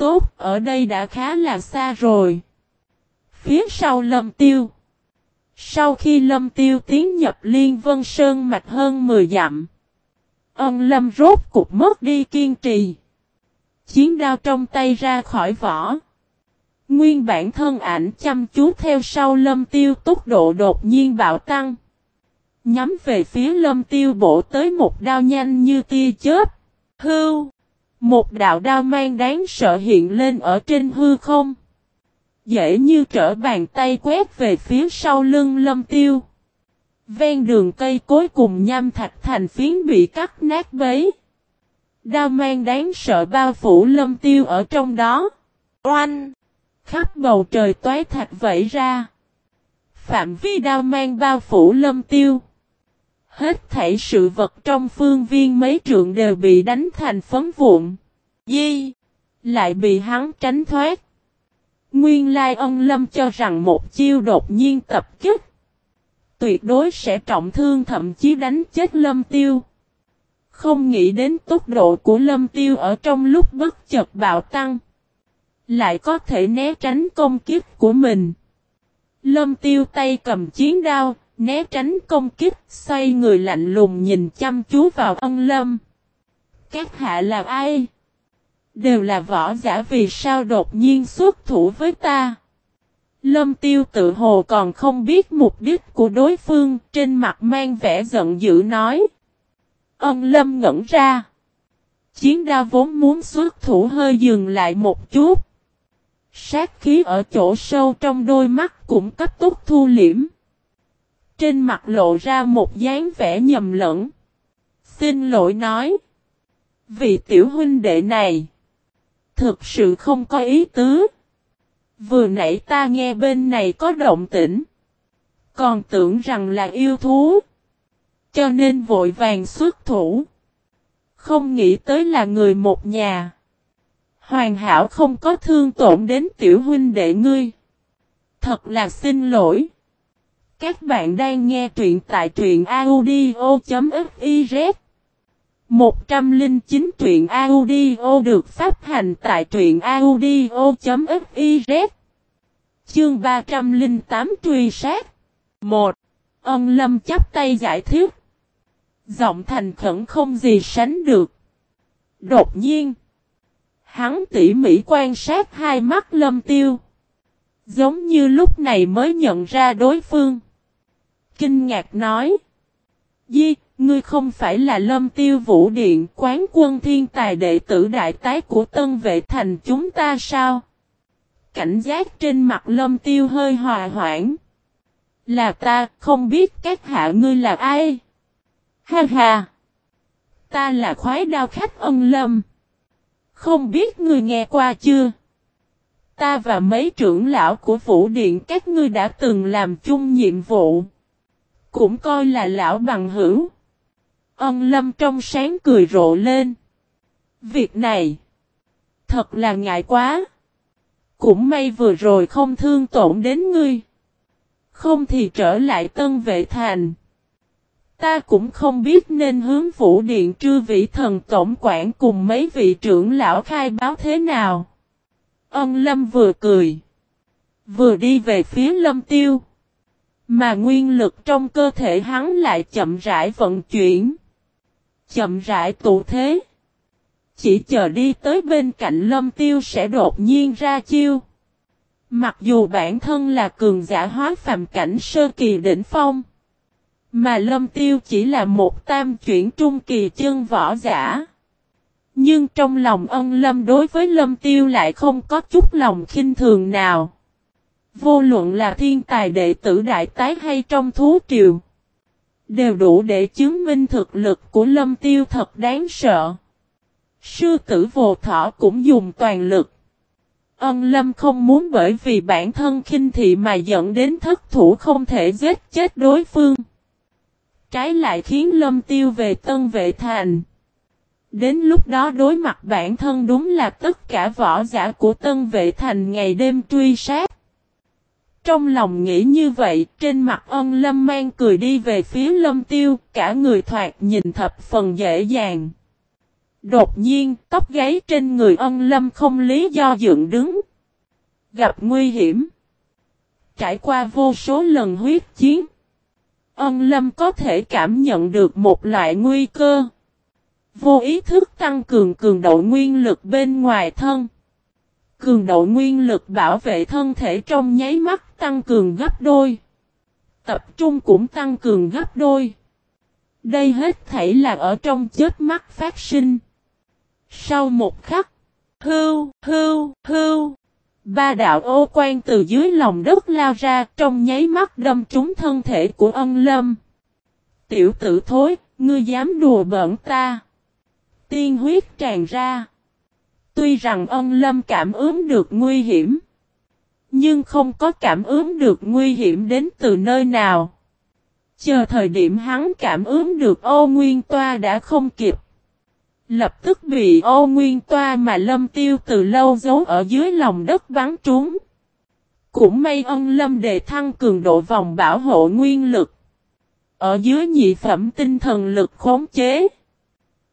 tốt, ở đây đã khá là xa rồi. Phía sau lâm tiêu. Sau khi lâm tiêu tiến nhập liên vân sơn mạch hơn 10 dặm. Ân lâm rốt cục mất đi kiên trì. Chiến đao trong tay ra khỏi vỏ. Nguyên bản thân ảnh chăm chú theo sau lâm tiêu tốc độ đột nhiên bạo tăng. Nhắm về phía lâm tiêu bổ tới một đao nhanh như tia chớp. Hưu! Một đạo đao mang đáng sợ hiện lên ở trên hư không. Dễ như trở bàn tay quét về phía sau lưng lâm tiêu. Ven đường cây cối cùng nham thạch thành phiến bị cắt nát bấy. Đao mang đáng sợ bao phủ lâm tiêu ở trong đó. Oanh! Khắp bầu trời toái thạch vẫy ra. Phạm vi đao mang bao phủ lâm tiêu. Hết thảy sự vật trong phương viên mấy trượng đều bị đánh thành phấn vụn. Di! Lại bị hắn tránh thoát. Nguyên lai ân lâm cho rằng một chiêu đột nhiên tập kích. Tuyệt đối sẽ trọng thương thậm chí đánh chết lâm tiêu. Không nghĩ đến tốc độ của lâm tiêu ở trong lúc bất chợt bạo tăng. Lại có thể né tránh công kiếp của mình. Lâm tiêu tay cầm chiến đao, né tránh công kích, xoay người lạnh lùng nhìn chăm chú vào ân lâm. Các hạ là ai? Đều là võ giả vì sao đột nhiên xuất thủ với ta. Lâm tiêu tự hồ còn không biết mục đích của đối phương, trên mặt mang vẻ giận dữ nói. Ân lâm ngẩn ra. Chiến đa vốn muốn xuất thủ hơi dừng lại một chút. Sát khí ở chỗ sâu trong đôi mắt cũng cấp tốc thu liễm. Trên mặt lộ ra một dáng vẻ nhầm lẫn. Xin lỗi nói. Vì tiểu huynh đệ này. Thực sự không có ý tứ. Vừa nãy ta nghe bên này có động tĩnh. Còn tưởng rằng là yêu thú. Cho nên vội vàng xuất thủ. Không nghĩ tới là người một nhà. Hoàn hảo không có thương tổn đến tiểu huynh đệ ngươi. Thật là xin lỗi. Các bạn đang nghe truyện tại truyện audio.fiz 109 truyện audio được phát hành tại truyện audio.fiz Chương 308 truy sát. 1. Ân lâm chắp tay giải thích. Giọng thành khẩn không gì sánh được. Đột nhiên, Hắn tỉ mỉ quan sát hai mắt lâm tiêu. Giống như lúc này mới nhận ra đối phương. Kinh ngạc nói Di, ngươi không phải là lâm tiêu vũ điện quán quân thiên tài đệ tử đại tái của tân vệ thành chúng ta sao? Cảnh giác trên mặt lâm tiêu hơi hòa hoãn. Là ta, không biết các hạ ngươi là ai? Ha ha! Ta là khoái đao khách ân lâm. Không biết ngươi nghe qua chưa? Ta và mấy trưởng lão của vũ điện các ngươi đã từng làm chung nhiệm vụ. Cũng coi là lão bằng hữu. Ân lâm trong sáng cười rộ lên. Việc này. Thật là ngại quá. Cũng may vừa rồi không thương tổn đến ngươi. Không thì trở lại tân vệ thành. Ta cũng không biết nên hướng vũ điện trư vị thần tổng quản cùng mấy vị trưởng lão khai báo thế nào. Ân lâm vừa cười. Vừa đi về phía lâm tiêu. Mà nguyên lực trong cơ thể hắn lại chậm rãi vận chuyển. Chậm rãi tụ thế. Chỉ chờ đi tới bên cạnh lâm tiêu sẽ đột nhiên ra chiêu. Mặc dù bản thân là cường giả hóa phàm cảnh sơ kỳ đỉnh phong. Mà lâm tiêu chỉ là một tam chuyển trung kỳ chân võ giả. Nhưng trong lòng ân lâm đối với lâm tiêu lại không có chút lòng khinh thường nào. Vô luận là thiên tài đệ tử đại tái hay trong thú triều. Đều đủ để chứng minh thực lực của lâm tiêu thật đáng sợ. Sư tử vô thọ cũng dùng toàn lực. Ân lâm không muốn bởi vì bản thân khinh thị mà dẫn đến thất thủ không thể giết chết đối phương. Trái lại khiến lâm tiêu về tân vệ thành. Đến lúc đó đối mặt bản thân đúng là tất cả võ giả của tân vệ thành ngày đêm truy sát. Trong lòng nghĩ như vậy, trên mặt ân lâm mang cười đi về phía lâm tiêu, cả người thoạt nhìn thập phần dễ dàng. Đột nhiên, tóc gáy trên người ân lâm không lý do dựng đứng. Gặp nguy hiểm. Trải qua vô số lần huyết chiến. Ân lâm có thể cảm nhận được một loại nguy cơ. Vô ý thức tăng cường cường độ nguyên lực bên ngoài thân. Cường độ nguyên lực bảo vệ thân thể trong nháy mắt tăng cường gấp đôi. Tập trung cũng tăng cường gấp đôi. Đây hết thảy là ở trong chết mắt phát sinh. Sau một khắc, hưu, hưu, hưu, ba đạo ô quan từ dưới lòng đất lao ra trong nháy mắt đâm trúng thân thể của ân lâm. Tiểu tử thối, ngươi dám đùa bỡn ta. Tiên huyết tràn ra. Tuy rằng ân lâm cảm ứng được nguy hiểm. Nhưng không có cảm ứng được nguy hiểm đến từ nơi nào. Chờ thời điểm hắn cảm ứng được ô nguyên toa đã không kịp. Lập tức bị ô nguyên toa mà lâm tiêu từ lâu giấu ở dưới lòng đất bắn trúng. Cũng may ân lâm đề thăng cường độ vòng bảo hộ nguyên lực. Ở dưới nhị phẩm tinh thần lực khống chế.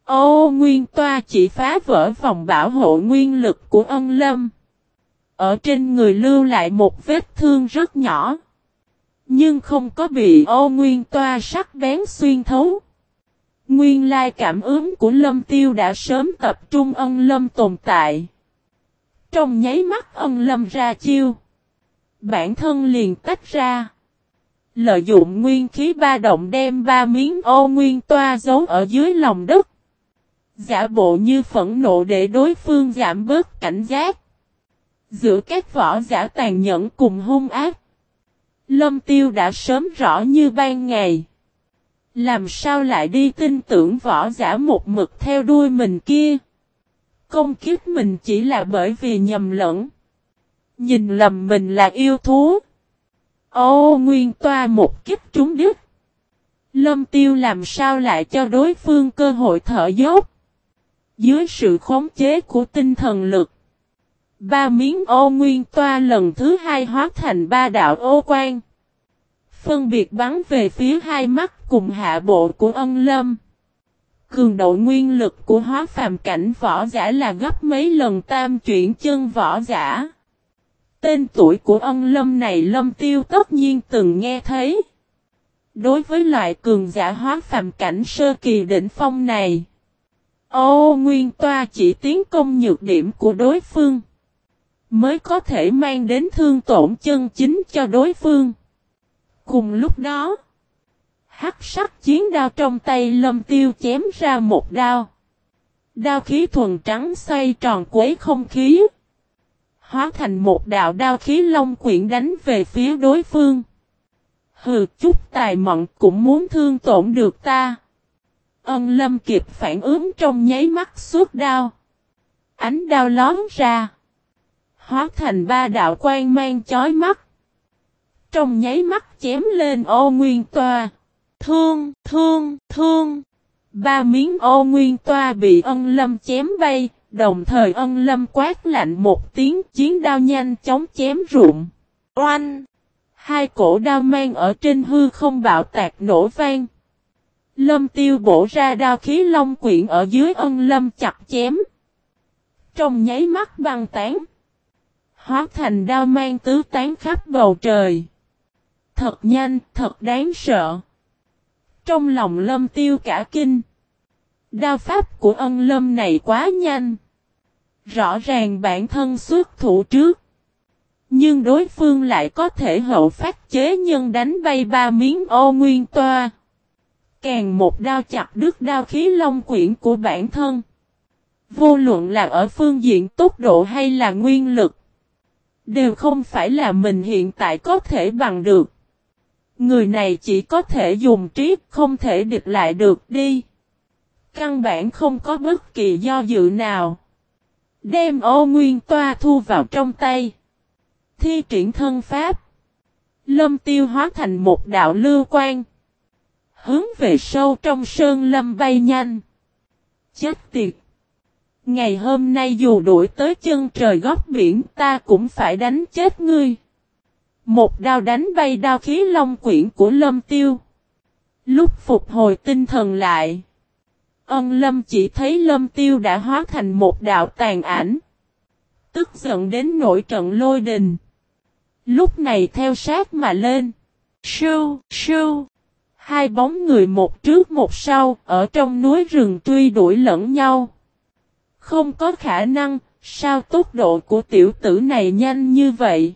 Ô, nguyên toa chỉ phá vỡ vòng bảo hộ nguyên lực của ân lâm. Ở trên người lưu lại một vết thương rất nhỏ. Nhưng không có bị ô nguyên toa sắc bén xuyên thấu. Nguyên lai cảm ứng của lâm tiêu đã sớm tập trung ân lâm tồn tại. Trong nháy mắt ân lâm ra chiêu. Bản thân liền tách ra. Lợi dụng nguyên khí ba động đem ba miếng ô nguyên toa giấu ở dưới lòng đất. Giả bộ như phẫn nộ để đối phương giảm bớt cảnh giác. Giữa các võ giả tàn nhẫn cùng hung ác. Lâm tiêu đã sớm rõ như ban ngày. Làm sao lại đi tin tưởng võ giả một mực theo đuôi mình kia. Công kiếp mình chỉ là bởi vì nhầm lẫn. Nhìn lầm mình là yêu thú. Ô, nguyên toa một kiếp trúng đứt. Lâm tiêu làm sao lại cho đối phương cơ hội thở dốc. Dưới sự khống chế của tinh thần lực. Ba miếng ô nguyên toa lần thứ hai hóa thành ba đạo ô quan. Phân biệt bắn về phía hai mắt cùng hạ bộ của ân lâm. Cường độ nguyên lực của hóa phàm cảnh võ giả là gấp mấy lần tam chuyển chân võ giả. Tên tuổi của ân lâm này lâm tiêu tất nhiên từng nghe thấy. Đối với loại cường giả hóa phàm cảnh sơ kỳ đỉnh phong này. Ô, Nguyên Toa chỉ tiến công nhược điểm của đối phương. Mới có thể mang đến thương tổn chân chính cho đối phương. Cùng lúc đó. Hắc sắc chiến đao trong tay lâm tiêu chém ra một đao. Đao khí thuần trắng xoay tròn quấy không khí. Hóa thành một đạo đao khí long quyển đánh về phía đối phương. Hừ, chút tài mọn cũng muốn thương tổn được ta. Ân lâm kịp phản ứng trong nháy mắt suốt đao. Ánh đao lón ra. Hóa thành ba đạo quan mang chói mắt. Trong nháy mắt chém lên ô nguyên toa. Thương, thương, thương. Ba miếng ô nguyên toa bị ân lâm chém bay, đồng thời ân lâm quát lạnh một tiếng chiến đao nhanh chóng chém rụng. Oanh! Hai cổ đao mang ở trên hư không bạo tạc nổ vang. Lâm tiêu bổ ra đao khí long quyện ở dưới ân lâm chặt chém. Trong nháy mắt băng tán. Hóa thành đao mang tứ tán khắp bầu trời. Thật nhanh, thật đáng sợ. Trong lòng lâm tiêu cả kinh. Đao pháp của ân lâm này quá nhanh. Rõ ràng bản thân xuất thủ trước. Nhưng đối phương lại có thể hậu phát chế nhân đánh bay ba miếng ô nguyên toa. Càng một đao chặt đứt đao khí long quyển của bản thân. Vô luận là ở phương diện tốc độ hay là nguyên lực. Đều không phải là mình hiện tại có thể bằng được. Người này chỉ có thể dùng trí, không thể địch lại được đi. Căn bản không có bất kỳ do dự nào. Đem ô nguyên toa thu vào trong tay. Thi triển thân pháp. Lâm tiêu hóa thành một đạo lưu quan. Hướng về sâu trong sơn lâm bay nhanh. Chết tiệt. Ngày hôm nay dù đuổi tới chân trời góc biển ta cũng phải đánh chết ngươi. Một đao đánh bay đao khí long quyển của lâm tiêu. Lúc phục hồi tinh thần lại. Ân lâm chỉ thấy lâm tiêu đã hóa thành một đạo tàn ảnh. Tức giận đến nổi trận lôi đình. Lúc này theo sát mà lên. Sưu, sưu. Hai bóng người một trước một sau, ở trong núi rừng truy đuổi lẫn nhau. Không có khả năng, sao tốc độ của tiểu tử này nhanh như vậy?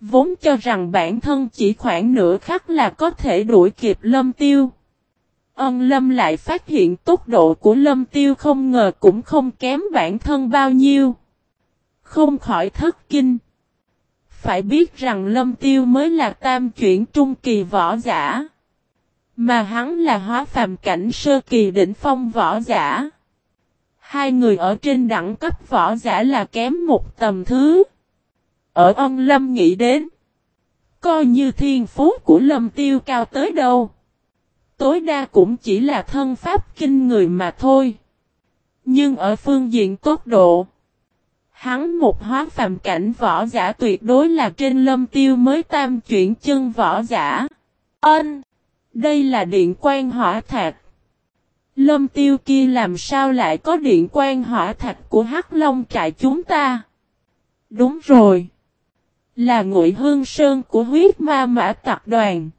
Vốn cho rằng bản thân chỉ khoảng nửa khắc là có thể đuổi kịp lâm tiêu. Ân lâm lại phát hiện tốc độ của lâm tiêu không ngờ cũng không kém bản thân bao nhiêu. Không khỏi thất kinh. Phải biết rằng lâm tiêu mới là tam chuyển trung kỳ võ giả. Mà hắn là hóa phàm cảnh sơ kỳ đỉnh phong võ giả. Hai người ở trên đẳng cấp võ giả là kém một tầm thứ. Ở ông lâm nghĩ đến. Coi như thiên phú của lâm tiêu cao tới đâu. Tối đa cũng chỉ là thân pháp kinh người mà thôi. Nhưng ở phương diện tốc độ. Hắn một hóa phàm cảnh võ giả tuyệt đối là trên lâm tiêu mới tam chuyển chân võ giả. Ân! Đây là điện quan hỏa thạch. Lâm tiêu kia làm sao lại có điện quan hỏa thạch của Hắc Long trại chúng ta? Đúng rồi. Là ngụy hương sơn của huyết ma mã tập đoàn.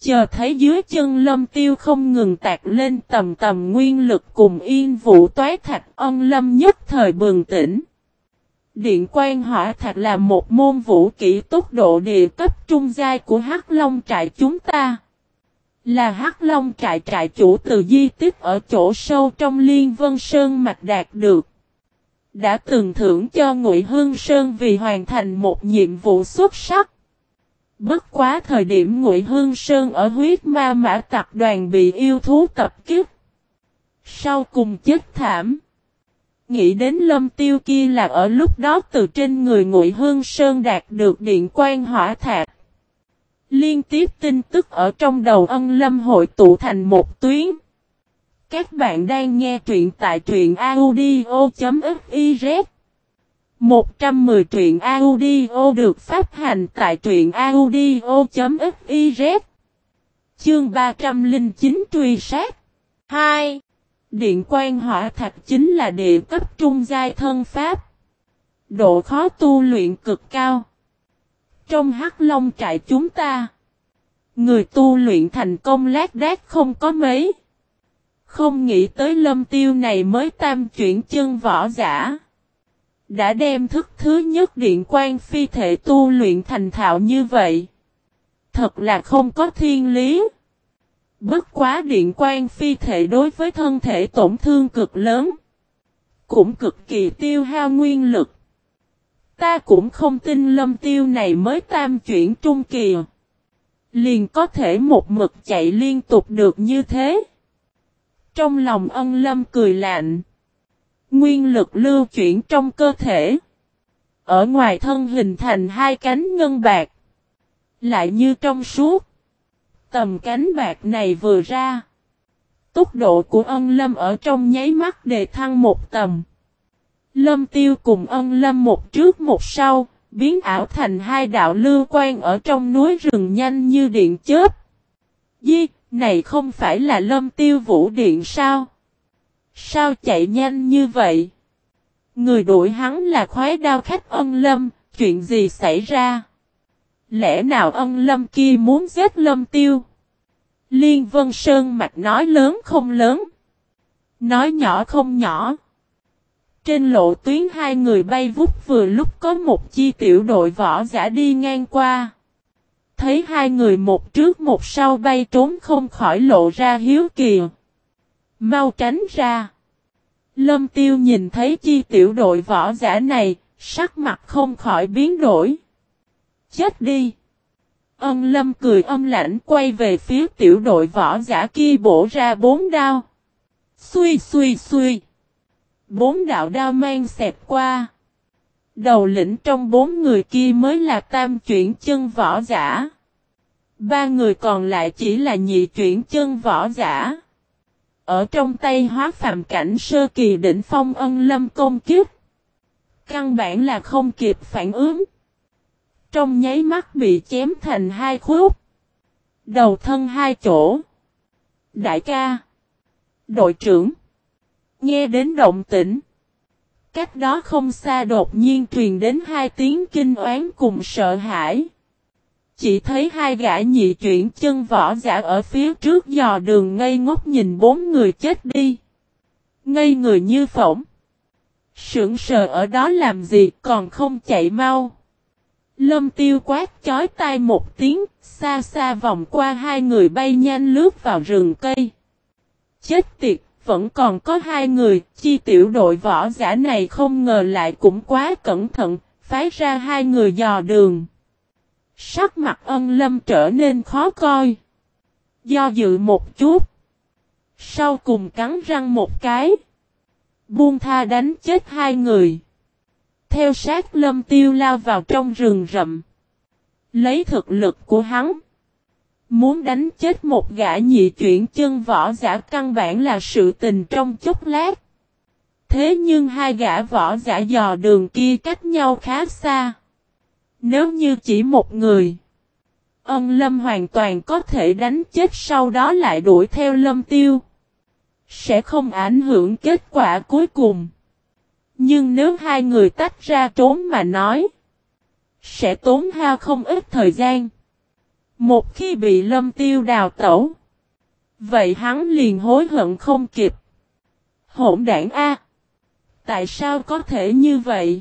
Chờ thấy dưới chân lâm tiêu không ngừng tạc lên tầm tầm nguyên lực cùng yên vụ toái thạch ân lâm nhất thời bừng tỉnh. Điện quan hỏa thạch là một môn vũ kỹ tốc độ địa cấp trung giai của Hắc Long trại chúng ta. Là Hắc Long trại trại chủ từ di tích ở chỗ sâu trong Liên Vân Sơn mạch đạt được. Đã từng thưởng cho Ngụy Hương Sơn vì hoàn thành một nhiệm vụ xuất sắc. Bất quá thời điểm Ngụy Hương Sơn ở huyết ma mã tập đoàn bị yêu thú tập kích. Sau cùng chết thảm. Nghĩ đến lâm tiêu kia là ở lúc đó từ trên người Ngụy Hương Sơn đạt được điện quan hỏa thạch. Liên tiếp tin tức ở trong đầu ân lâm hội tụ thành một tuyến. Các bạn đang nghe truyện tại truyện audio.fiz 110 truyện audio được phát hành tại truyện audio.fiz Chương 309 truy sát 2. Điện quan hỏa thạch chính là địa cấp trung giai thân pháp. Độ khó tu luyện cực cao. Trong hắc long trại chúng ta, người tu luyện thành công lát đát không có mấy. Không nghĩ tới lâm tiêu này mới tam chuyển chân võ giả. Đã đem thức thứ nhất điện quan phi thể tu luyện thành thạo như vậy. Thật là không có thiên lý. Bất quá điện quan phi thể đối với thân thể tổn thương cực lớn. Cũng cực kỳ tiêu hao nguyên lực. Ta cũng không tin lâm tiêu này mới tam chuyển trung kỳ. Liền có thể một mực chạy liên tục được như thế. Trong lòng ân lâm cười lạnh. Nguyên lực lưu chuyển trong cơ thể. Ở ngoài thân hình thành hai cánh ngân bạc. Lại như trong suốt. Tầm cánh bạc này vừa ra. Tốc độ của ân lâm ở trong nháy mắt đề thăng một tầm. Lâm tiêu cùng ân lâm một trước một sau, biến ảo thành hai đạo lưu quan ở trong núi rừng nhanh như điện chớp. Di, này không phải là lâm tiêu vũ điện sao? Sao chạy nhanh như vậy? Người đuổi hắn là khoái đao khách ân lâm, chuyện gì xảy ra? Lẽ nào ân lâm kia muốn giết lâm tiêu? Liên Vân Sơn mạch nói lớn không lớn. Nói nhỏ không nhỏ. Trên lộ tuyến hai người bay vút vừa lúc có một chi tiểu đội võ giả đi ngang qua. Thấy hai người một trước một sau bay trốn không khỏi lộ ra hiếu kỳ. Mau tránh ra. Lâm tiêu nhìn thấy chi tiểu đội võ giả này, sắc mặt không khỏi biến đổi. Chết đi. Ân lâm cười âm lãnh quay về phía tiểu đội võ giả kia bổ ra bốn đao. Xui xui xui. Bốn đạo đao mang xẹp qua. Đầu lĩnh trong bốn người kia mới là tam chuyển chân võ giả. Ba người còn lại chỉ là nhị chuyển chân võ giả. Ở trong tay hóa phạm cảnh sơ kỳ đỉnh phong ân lâm công kiếp. Căn bản là không kịp phản ứng. Trong nháy mắt bị chém thành hai khúc. Đầu thân hai chỗ. Đại ca. Đội trưởng. Nghe đến động tĩnh. Cách đó không xa đột nhiên truyền đến hai tiếng kinh oán cùng sợ hãi. Chỉ thấy hai gã nhị chuyển chân võ giả ở phía trước dò đường ngây ngốc nhìn bốn người chết đi. Ngây người như phỏng. Sưởng sờ ở đó làm gì còn không chạy mau. Lâm tiêu quát chói tai một tiếng, xa xa vòng qua hai người bay nhanh lướt vào rừng cây. Chết tiệt, vẫn còn có hai người, chi tiểu đội võ giả này không ngờ lại cũng quá cẩn thận, phái ra hai người dò đường. Sắc mặt ân lâm trở nên khó coi. Do dự một chút. Sau cùng cắn răng một cái. Buông tha đánh chết hai người. Theo sát lâm tiêu lao vào trong rừng rậm. Lấy thực lực của hắn. Muốn đánh chết một gã nhị chuyển chân võ giả căn bản là sự tình trong chốc lát. Thế nhưng hai gã võ giả dò đường kia cách nhau khá xa. Nếu như chỉ một người. Ân lâm hoàn toàn có thể đánh chết sau đó lại đuổi theo lâm tiêu. Sẽ không ảnh hưởng kết quả cuối cùng. Nhưng nếu hai người tách ra trốn mà nói. Sẽ tốn hao không ít thời gian. Một khi bị lâm tiêu đào tẩu. Vậy hắn liền hối hận không kịp. Hỗn đảng A. Tại sao có thể như vậy?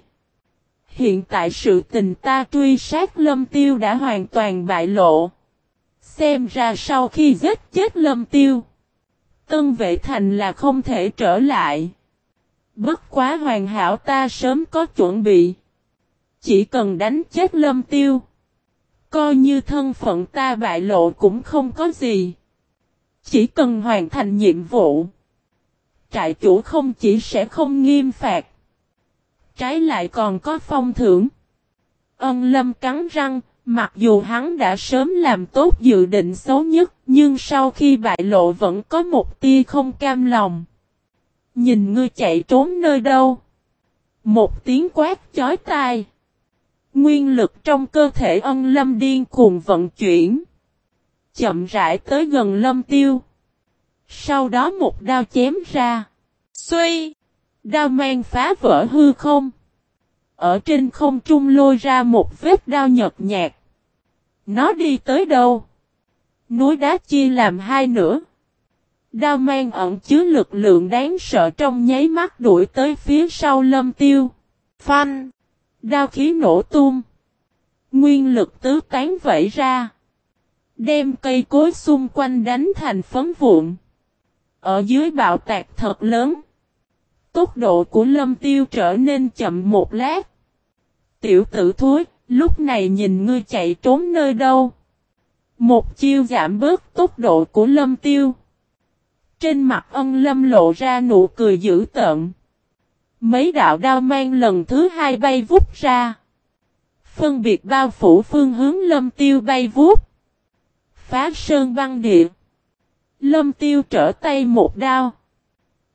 Hiện tại sự tình ta truy sát lâm tiêu đã hoàn toàn bại lộ. Xem ra sau khi giết chết lâm tiêu. Tân vệ thành là không thể trở lại. Bất quá hoàn hảo ta sớm có chuẩn bị. Chỉ cần đánh chết lâm tiêu. Coi như thân phận ta bại lộ cũng không có gì. Chỉ cần hoàn thành nhiệm vụ. Trại chủ không chỉ sẽ không nghiêm phạt. Trái lại còn có phong thưởng. Ân lâm cắn răng, mặc dù hắn đã sớm làm tốt dự định xấu nhất, nhưng sau khi bại lộ vẫn có một tia không cam lòng. Nhìn ngươi chạy trốn nơi đâu? Một tiếng quát chói tai. Nguyên lực trong cơ thể ân lâm điên cuồng vận chuyển. Chậm rãi tới gần lâm tiêu. Sau đó một đao chém ra. Xuy! Đao mang phá vỡ hư không. Ở trên không trung lôi ra một vết đao nhật nhạt. Nó đi tới đâu? Núi đá chia làm hai nửa. Đao mang ẩn chứa lực lượng đáng sợ trong nháy mắt đuổi tới phía sau lâm tiêu. Phanh! Đao khí nổ tung. Nguyên lực tứ tán vẫy ra. Đem cây cối xung quanh đánh thành phấn vụn. Ở dưới bạo tạc thật lớn. Tốc độ của lâm tiêu trở nên chậm một lát. Tiểu tử thối, lúc này nhìn ngươi chạy trốn nơi đâu. Một chiêu giảm bớt tốc độ của lâm tiêu. Trên mặt ân lâm lộ ra nụ cười dữ tợn. Mấy đạo đao mang lần thứ hai bay vút ra. Phân biệt bao phủ phương hướng lâm tiêu bay vút. Phá sơn băng địa. Lâm tiêu trở tay một đao.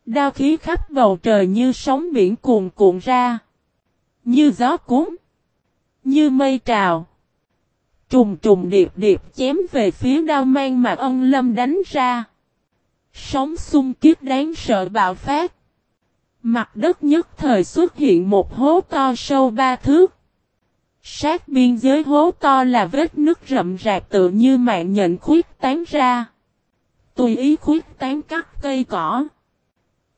Đao khí khắp bầu trời như sóng biển cuồn cuộn ra. Như gió cuốn. Như mây trào. Trùng trùng điệp điệp chém về phía đao mang mà ân lâm đánh ra. Sóng xung kiếp đáng sợ bạo phát. Mặt đất nhất thời xuất hiện một hố to sâu ba thước. Sát biên giới hố to là vết nước rậm rạp tự như mạng nhện khuyết tán ra. Tùy ý khuyết tán cắt cây cỏ.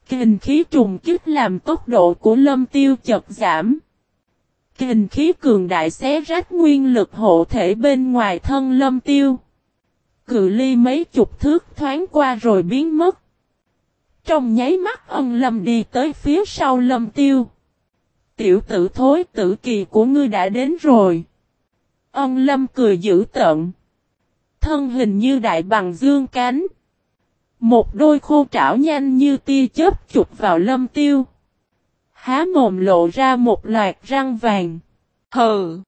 Kình khí trùng kích làm tốc độ của lâm tiêu chật giảm. Kình khí cường đại xé rách nguyên lực hộ thể bên ngoài thân lâm tiêu. Cự ly mấy chục thước thoáng qua rồi biến mất. Trong nháy mắt ân lâm đi tới phía sau lâm tiêu. Tiểu tử thối tử kỳ của ngươi đã đến rồi. Ân lâm cười dữ tận. Thân hình như đại bằng dương cánh. Một đôi khô trảo nhanh như tia chớp chụp vào lâm tiêu. Há mồm lộ ra một loạt răng vàng. Hừ!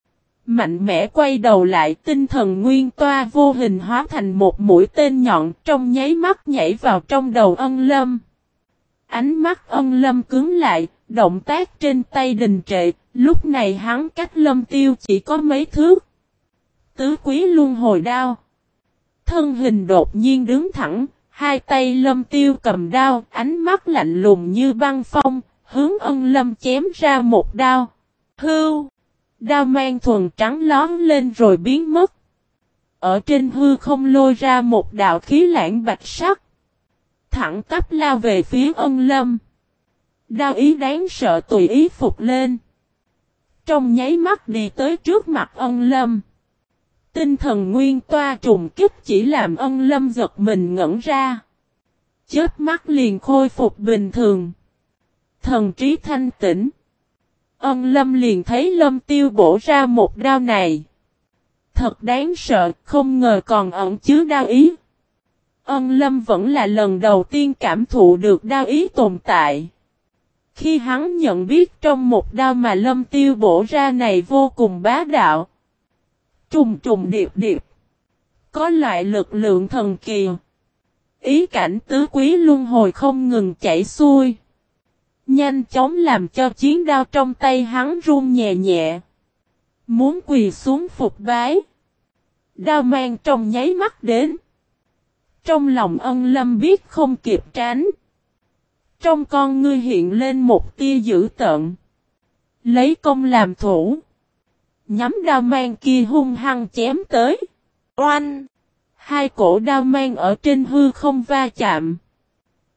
Mạnh mẽ quay đầu lại tinh thần nguyên toa vô hình hóa thành một mũi tên nhọn trong nháy mắt nhảy vào trong đầu ân lâm. Ánh mắt ân lâm cứng lại, động tác trên tay đình trệ, lúc này hắn cách lâm tiêu chỉ có mấy thước. Tứ quý luôn hồi đao. Thân hình đột nhiên đứng thẳng, Hai tay lâm tiêu cầm đao, ánh mắt lạnh lùng như băng phong, hướng ân lâm chém ra một đao. Hưu! Đao mang thuần trắng lón lên rồi biến mất. Ở trên hư không lôi ra một đạo khí lãng bạch sắc. Thẳng tắp lao về phía ân lâm. Đao ý đáng sợ tùy ý phục lên. Trong nháy mắt đi tới trước mặt ân lâm. Tinh thần nguyên toa trùng kích chỉ làm ân lâm giật mình ngẩn ra. Chết mắt liền khôi phục bình thường. Thần trí thanh tĩnh. Ân lâm liền thấy lâm tiêu bổ ra một đao này. Thật đáng sợ, không ngờ còn ẩn chứa đao ý. Ân lâm vẫn là lần đầu tiên cảm thụ được đao ý tồn tại. Khi hắn nhận biết trong một đao mà lâm tiêu bổ ra này vô cùng bá đạo. Trùng trùng điệp điệp. Có loại lực lượng thần kỳ. Ý cảnh tứ quý luân hồi không ngừng chảy xuôi. Nhanh chóng làm cho chiến đao trong tay hắn run nhẹ nhẹ. Muốn quỳ xuống phục bái. Đao mang trong nháy mắt đến. Trong lòng ân lâm biết không kịp tránh. Trong con ngươi hiện lên một tia dữ tợn. Lấy công làm thủ. Nhắm đao mang kia hung hăng chém tới. Oanh! Hai cổ đao mang ở trên hư không va chạm.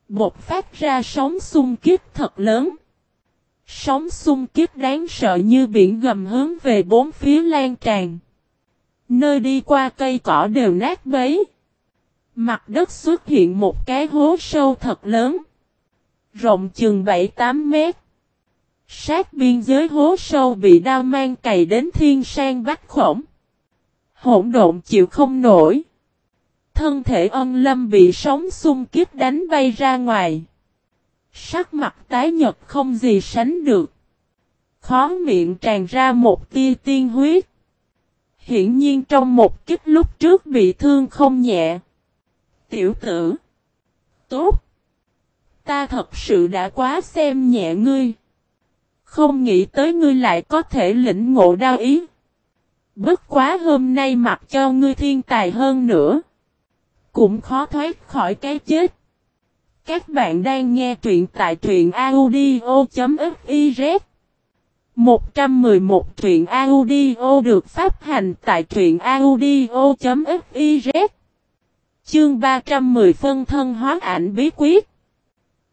Bột phát ra sóng xung kích thật lớn. Sóng xung kích đáng sợ như biển gầm hướng về bốn phía lan tràn. Nơi đi qua cây cỏ đều nát bấy. Mặt đất xuất hiện một cái hố sâu thật lớn. Rộng chừng 7-8 mét. Sát biên giới hố sâu bị đao mang cày đến thiên sang bách khổng. Hỗn độn chịu không nổi. Thân thể ân lâm bị sóng xung kích đánh bay ra ngoài. Sắc mặt tái nhật không gì sánh được. Khó miệng tràn ra một tia tiên huyết. Hiển nhiên trong một kích lúc trước bị thương không nhẹ. Tiểu tử. Tốt. Ta thật sự đã quá xem nhẹ ngươi. Không nghĩ tới ngươi lại có thể lĩnh ngộ đao ý. Bất quá hôm nay mặc cho ngươi thiên tài hơn nữa. Cũng khó thoát khỏi cái chết. Các bạn đang nghe truyện tại truyện audio.fif. 111 truyện audio được phát hành tại truyện audio.fiz Chương 310 phân thân hóa ảnh bí quyết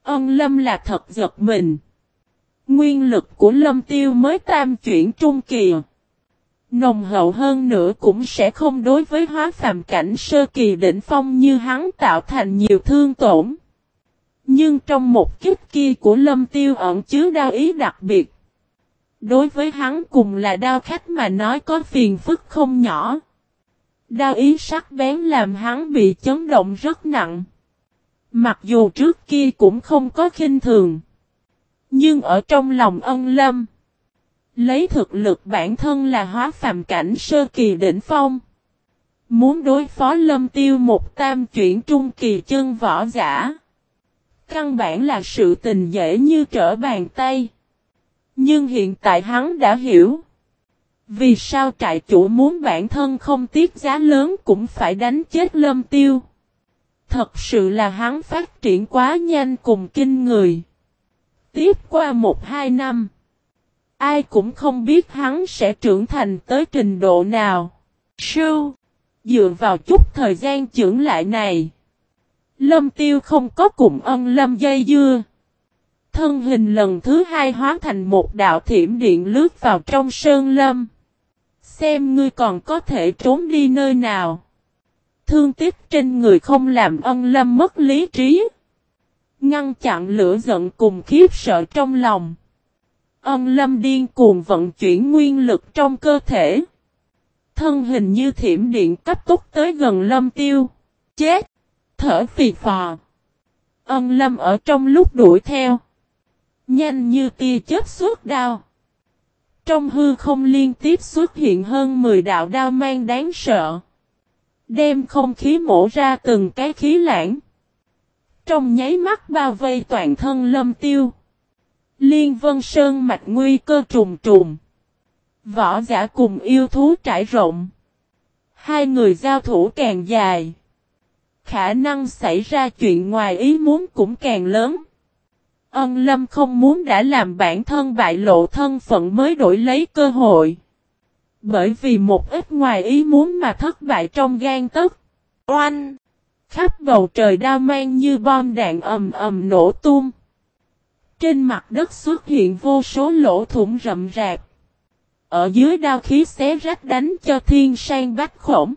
Ân lâm là thật giật mình. Nguyên lực của lâm tiêu mới tam chuyển trung kỳ. Nồng hậu hơn nữa cũng sẽ không đối với hóa phàm cảnh sơ kỳ đỉnh phong như hắn tạo thành nhiều thương tổn. Nhưng trong một kiếp kia của lâm tiêu ẩn chứa đao ý đặc biệt. Đối với hắn cùng là đao khách mà nói có phiền phức không nhỏ. Đao ý sắc bén làm hắn bị chấn động rất nặng. Mặc dù trước kia cũng không có khinh thường. Nhưng ở trong lòng ân lâm. Lấy thực lực bản thân là hóa phàm cảnh sơ kỳ đỉnh phong. Muốn đối phó lâm tiêu một tam chuyển trung kỳ chân võ giả. Căn bản là sự tình dễ như trở bàn tay. Nhưng hiện tại hắn đã hiểu. Vì sao trại chủ muốn bản thân không tiếc giá lớn cũng phải đánh chết lâm tiêu. Thật sự là hắn phát triển quá nhanh cùng kinh người. Tiếp qua một hai năm. Ai cũng không biết hắn sẽ trưởng thành tới trình độ nào. Sưu. Dựa vào chút thời gian trưởng lại này. Lâm tiêu không có cùng ân lâm dây dưa. Thân hình lần thứ hai hóa thành một đạo thiểm điện lướt vào trong sơn lâm. Xem ngươi còn có thể trốn đi nơi nào. Thương tiếc trên người không làm ân lâm mất lý trí. Ngăn chặn lửa giận cùng khiếp sợ trong lòng. Ân lâm điên cuồng vận chuyển nguyên lực trong cơ thể. Thân hình như thiểm điện cấp tốc tới gần lâm tiêu. Chết! Thở phì phò. Ân lâm ở trong lúc đuổi theo. Nhanh như tia chớp suốt đao. Trong hư không liên tiếp xuất hiện hơn 10 đạo đao mang đáng sợ. Đem không khí mổ ra từng cái khí lãng. Trong nháy mắt bao vây toàn thân lâm tiêu. Liên vân sơn mạch nguy cơ trùng trùng. Võ giả cùng yêu thú trải rộng. Hai người giao thủ càng dài. Khả năng xảy ra chuyện ngoài ý muốn cũng càng lớn. Ân lâm không muốn đã làm bản thân bại lộ thân phận mới đổi lấy cơ hội. Bởi vì một ít ngoài ý muốn mà thất bại trong gan tức. Oanh! Khắp bầu trời đao mang như bom đạn ầm ầm nổ tung. Trên mặt đất xuất hiện vô số lỗ thủng rậm rạp. Ở dưới đao khí xé rách đánh cho thiên sang bách khổng.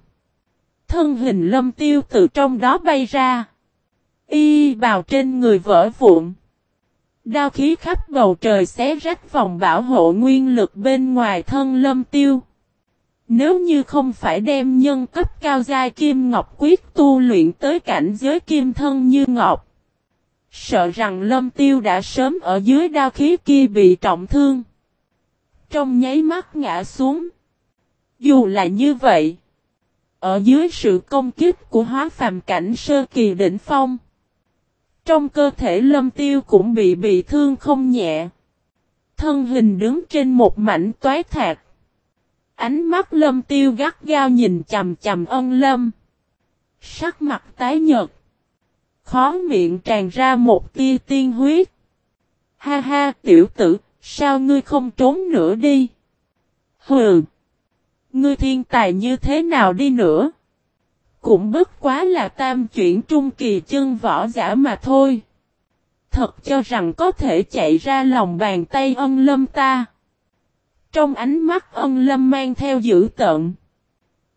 Thân hình lâm tiêu từ trong đó bay ra. Y bào trên người vỡ vụn. Đao khí khắp bầu trời xé rách vòng bảo hộ nguyên lực bên ngoài thân lâm tiêu. Nếu như không phải đem nhân cấp cao giai kim ngọc quyết tu luyện tới cảnh giới kim thân như ngọc. Sợ rằng lâm tiêu đã sớm ở dưới đao khí kia bị trọng thương. Trong nháy mắt ngã xuống. Dù là như vậy. Ở dưới sự công kích của hóa phàm cảnh sơ kỳ đỉnh phong. Trong cơ thể lâm tiêu cũng bị bị thương không nhẹ. Thân hình đứng trên một mảnh toái thạc. Ánh mắt lâm tiêu gắt gao nhìn chầm chầm ân lâm. Sắc mặt tái nhợt. Khó miệng tràn ra một tia tiên huyết. Ha ha tiểu tử, sao ngươi không trốn nữa đi? Hừ! Ngươi thiên tài như thế nào đi nữa? Cũng bất quá là tam chuyển trung kỳ chân võ giả mà thôi. Thật cho rằng có thể chạy ra lòng bàn tay ân lâm ta. Trong ánh mắt ân lâm mang theo dữ tợn.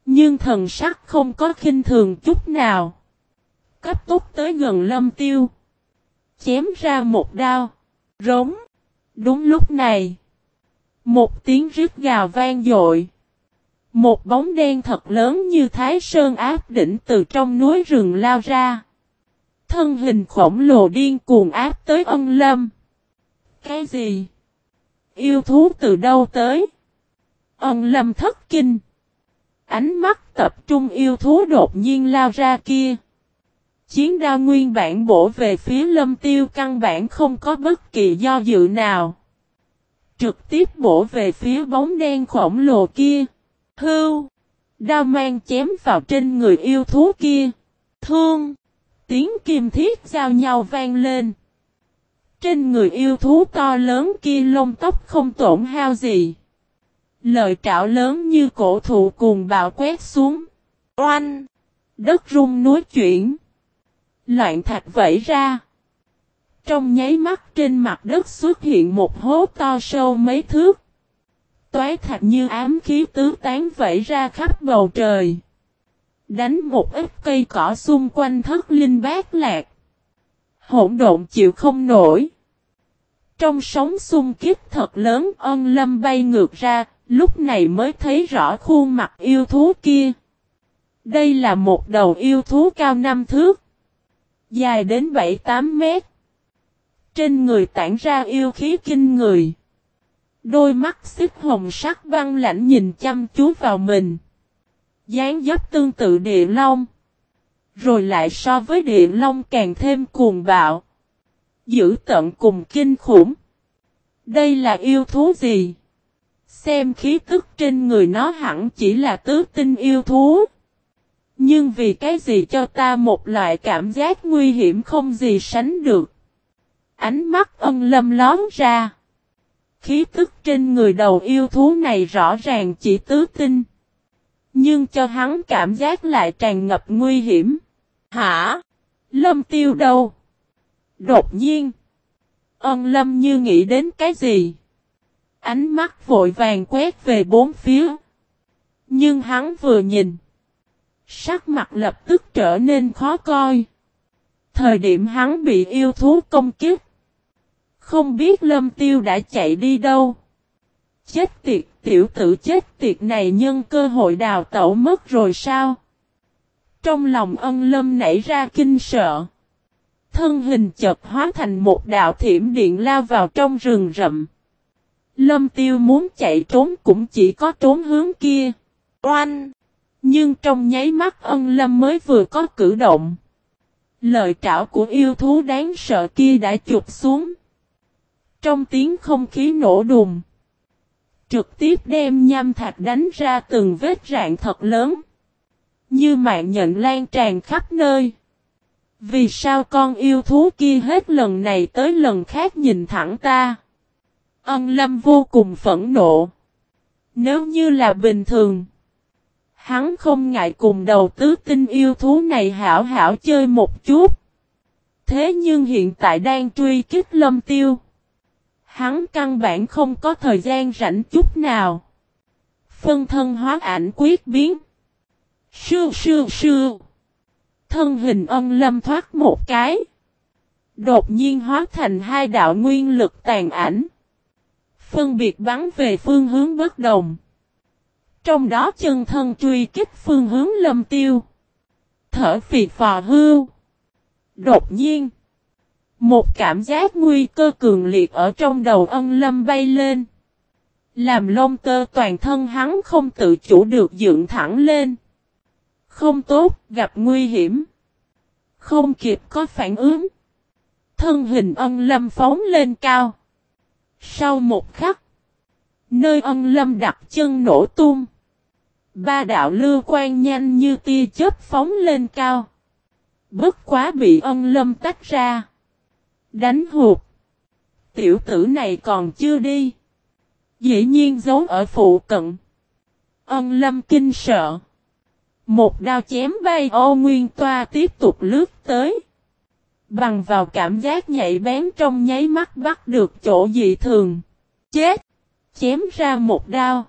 Nhưng thần sắc không có khinh thường chút nào. Cấp tốc tới gần lâm tiêu. Chém ra một đao. Rống. Đúng lúc này. Một tiếng rít gào vang dội. Một bóng đen thật lớn như thái sơn áp đỉnh từ trong núi rừng lao ra. Thân hình khổng lồ điên cuồng áp tới ân lâm. Cái gì? Yêu thú từ đâu tới? Ân lâm thất kinh. Ánh mắt tập trung yêu thú đột nhiên lao ra kia. Chiến đao nguyên bản bổ về phía lâm tiêu căn bản không có bất kỳ do dự nào. Trực tiếp bổ về phía bóng đen khổng lồ kia. Hưu! Đao mang chém vào trên người yêu thú kia. Thương! Tiếng kim thiết giao nhau vang lên. Trên người yêu thú to lớn kia lông tóc không tổn hao gì. Lợi trảo lớn như cổ thụ cùng bạo quét xuống. Oanh! Đất rung núi chuyển. Loạn thạch vẫy ra. Trong nháy mắt trên mặt đất xuất hiện một hố to sâu mấy thước. Toái thạch như ám khí tứ tán vẫy ra khắp bầu trời. Đánh một ít cây cỏ xung quanh thất linh bát lạc. Hỗn độn chịu không nổi. Trong sóng xung kích thật lớn ân lâm bay ngược ra, lúc này mới thấy rõ khuôn mặt yêu thú kia. Đây là một đầu yêu thú cao năm thước. Dài đến 7-8 mét. Trên người tản ra yêu khí kinh người. Đôi mắt xích hồng sắc băng lãnh nhìn chăm chú vào mình. dáng dấp tương tự địa long. Rồi lại so với địa long càng thêm cuồng bạo. Giữ tận cùng kinh khủng. Đây là yêu thú gì? Xem khí tức trên người nó hẳn chỉ là tứ tinh yêu thú. Nhưng vì cái gì cho ta một loại cảm giác nguy hiểm không gì sánh được. Ánh mắt ân lâm lón ra. Khí tức trên người đầu yêu thú này rõ ràng chỉ tứ tinh. Nhưng cho hắn cảm giác lại tràn ngập nguy hiểm. Hả? Lâm tiêu đâu? Đột nhiên. Ân lâm như nghĩ đến cái gì? Ánh mắt vội vàng quét về bốn phía. Nhưng hắn vừa nhìn. Sắc mặt lập tức trở nên khó coi. Thời điểm hắn bị yêu thú công kiếp. Không biết lâm tiêu đã chạy đi đâu. Chết tiệt, tiểu tử chết tiệt này nhân cơ hội đào tẩu mất rồi sao? Trong lòng ân lâm nảy ra kinh sợ. Thân hình chợt hóa thành một đạo thiểm điện lao vào trong rừng rậm. Lâm tiêu muốn chạy trốn cũng chỉ có trốn hướng kia. Oanh! Nhưng trong nháy mắt ân lâm mới vừa có cử động. Lời trảo của yêu thú đáng sợ kia đã chụp xuống. Trong tiếng không khí nổ đùng. Trực tiếp đem nham thạch đánh ra từng vết rạn thật lớn. Như mạng nhận lan tràn khắp nơi. Vì sao con yêu thú kia hết lần này tới lần khác nhìn thẳng ta? Ân lâm vô cùng phẫn nộ. Nếu như là bình thường. Hắn không ngại cùng đầu tứ tinh yêu thú này hảo hảo chơi một chút. Thế nhưng hiện tại đang truy kích lâm tiêu. Hắn căn bản không có thời gian rảnh chút nào. Phân thân hóa ảnh quyết biến. Sư sư sư. Thân hình ân lâm thoát một cái. Đột nhiên hóa thành hai đạo nguyên lực tàn ảnh. Phân biệt bắn về phương hướng bất đồng. Trong đó chân thân truy kích phương hướng lâm tiêu. Thở phì phò hưu. Đột nhiên. Một cảm giác nguy cơ cường liệt ở trong đầu ân lâm bay lên. Làm lông tơ toàn thân hắn không tự chủ được dựng thẳng lên. Không tốt, gặp nguy hiểm. Không kịp có phản ứng. Thân hình ân lâm phóng lên cao. Sau một khắc. Nơi ân lâm đặt chân nổ tung. Ba đạo lưu quan nhanh như tia chớp phóng lên cao. Bất quá bị ân lâm tách ra. Đánh hụt. Tiểu tử này còn chưa đi. Dĩ nhiên giấu ở phụ cận. Ân lâm kinh sợ. Một đao chém bay ô nguyên toa tiếp tục lướt tới. Bằng vào cảm giác nhạy bén trong nháy mắt bắt được chỗ dị thường. Chết! Chém ra một đao.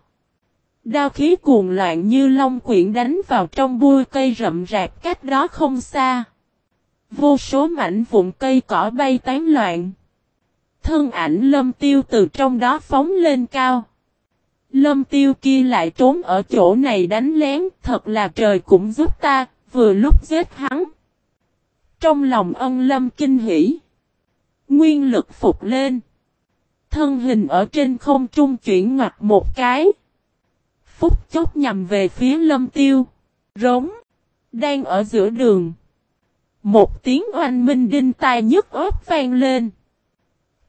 Đao khí cuồng loạn như long quyển đánh vào trong bui cây rậm rạp cách đó không xa. Vô số mảnh vụn cây cỏ bay tán loạn. Thân ảnh lâm tiêu từ trong đó phóng lên cao. Lâm tiêu kia lại trốn ở chỗ này đánh lén, thật là trời cũng giúp ta, vừa lúc giết hắn. Trong lòng ân lâm kinh hỉ. Nguyên lực phục lên. Thân hình ở trên không trung chuyển ngoặt một cái. Phúc chốc nhằm về phía lâm tiêu. Rống. Đang ở giữa đường. Một tiếng oanh minh đinh tai nhức ớt vang lên.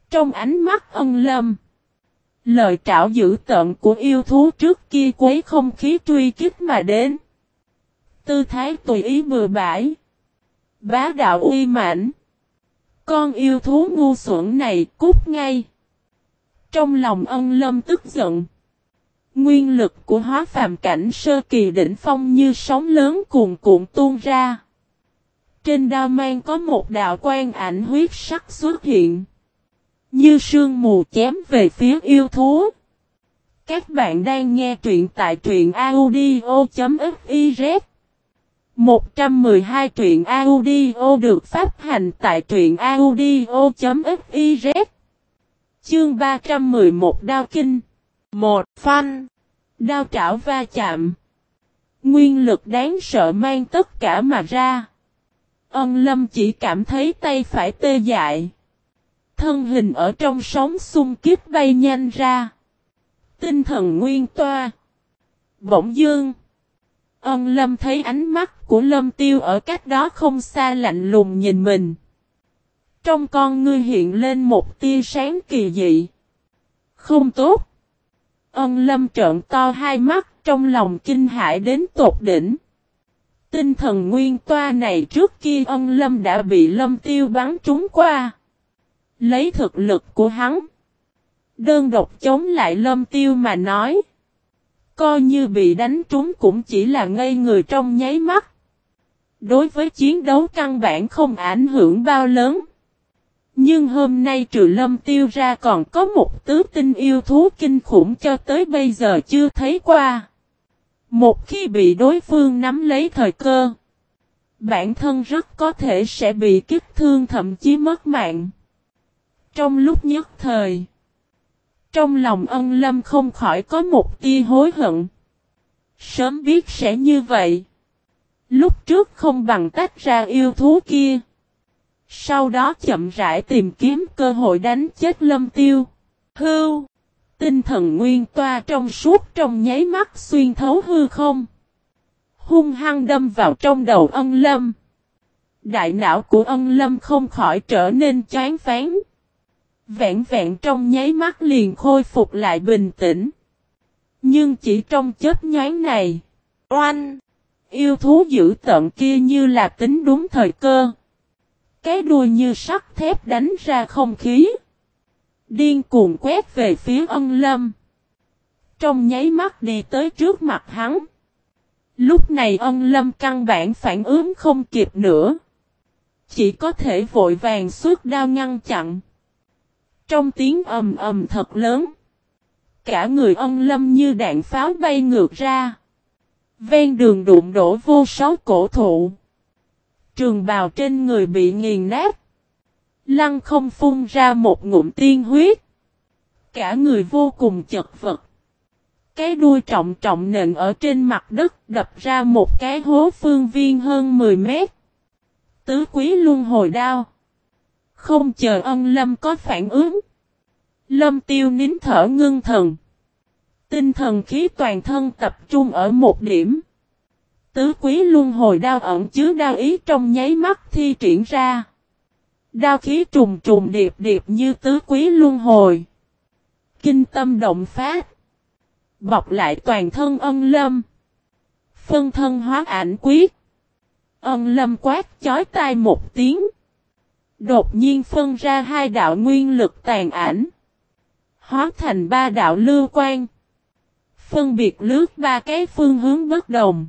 Trong ánh mắt ân lâm. Lời trảo dữ tận của yêu thú trước kia quấy không khí truy kích mà đến. Tư thái tùy ý bừa bãi. Bá đạo uy mãnh. Con yêu thú ngu xuẩn này cút ngay. Trong lòng ân lâm tức giận. Nguyên lực của hóa phàm cảnh sơ kỳ đỉnh phong như sóng lớn cuồn cuộn tuôn ra. Trên đao mang có một đạo quan ảnh huyết sắc xuất hiện. Như sương mù chém về phía yêu thú. Các bạn đang nghe truyện tại truyện audio.fiz 112 truyện audio được phát hành tại truyện audio.fiz Chương 311 Đao Kinh 1. Phanh Đao trảo va chạm Nguyên lực đáng sợ mang tất cả mà ra Ân lâm chỉ cảm thấy tay phải tê dại Thân hình ở trong sóng xung kiếp bay nhanh ra. Tinh thần nguyên toa. Bỗng dương. Ân lâm thấy ánh mắt của lâm tiêu ở cách đó không xa lạnh lùng nhìn mình. Trong con ngươi hiện lên một tia sáng kỳ dị. Không tốt. Ân lâm trợn to hai mắt, trong lòng kinh hãi đến tột đỉnh. Tinh thần nguyên toa này trước kia ông lâm đã bị lâm tiêu bắn trúng qua. Lấy thực lực của hắn. Đơn độc chống lại lâm tiêu mà nói. Coi như bị đánh trúng cũng chỉ là ngây người trong nháy mắt. Đối với chiến đấu căn bản không ảnh hưởng bao lớn. Nhưng hôm nay trừ lâm tiêu ra còn có một tứ tinh yêu thú kinh khủng cho tới bây giờ chưa thấy qua. Một khi bị đối phương nắm lấy thời cơ, bản thân rất có thể sẽ bị kích thương thậm chí mất mạng. Trong lúc nhất thời, trong lòng ân lâm không khỏi có một tia hối hận. Sớm biết sẽ như vậy. Lúc trước không bằng tách ra yêu thú kia. Sau đó chậm rãi tìm kiếm cơ hội đánh chết lâm tiêu. Hưu! Tinh thần nguyên toa trong suốt trong nháy mắt xuyên thấu hư không. Hung hăng đâm vào trong đầu ân lâm. Đại não của ân lâm không khỏi trở nên chán phán. Vẹn vẹn trong nháy mắt liền khôi phục lại bình tĩnh. Nhưng chỉ trong chết nhoáng này. Oanh! Yêu thú dữ tận kia như là tính đúng thời cơ. Cái đuôi như sắt thép đánh ra không khí. Điên cuồng quét về phía ân lâm. Trong nháy mắt đi tới trước mặt hắn. Lúc này ân lâm căn bản phản ứng không kịp nữa. Chỉ có thể vội vàng suốt đao ngăn chặn. Trong tiếng ầm ầm thật lớn. Cả người ân lâm như đạn pháo bay ngược ra. Ven đường đụng đổ vô số cổ thụ. Trường bào trên người bị nghiền nát. Lăng không phun ra một ngụm tiên huyết. Cả người vô cùng chật vật. Cái đuôi trọng trọng nện ở trên mặt đất đập ra một cái hố phương viên hơn 10 mét. Tứ quý luân hồi đao. Không chờ ân lâm có phản ứng. Lâm tiêu nín thở ngưng thần. Tinh thần khí toàn thân tập trung ở một điểm. Tứ quý luân hồi đao ẩn chứa đao ý trong nháy mắt thi triển ra. Đao khí trùng trùng điệp điệp như tứ quý luân hồi. Kinh tâm động phát. Bọc lại toàn thân ân lâm. Phân thân hóa ảnh quyết. Ân lâm quát chói tai một tiếng. Đột nhiên phân ra hai đạo nguyên lực tàn ảnh. Hóa thành ba đạo lưu quan. Phân biệt lướt ba cái phương hướng bất đồng.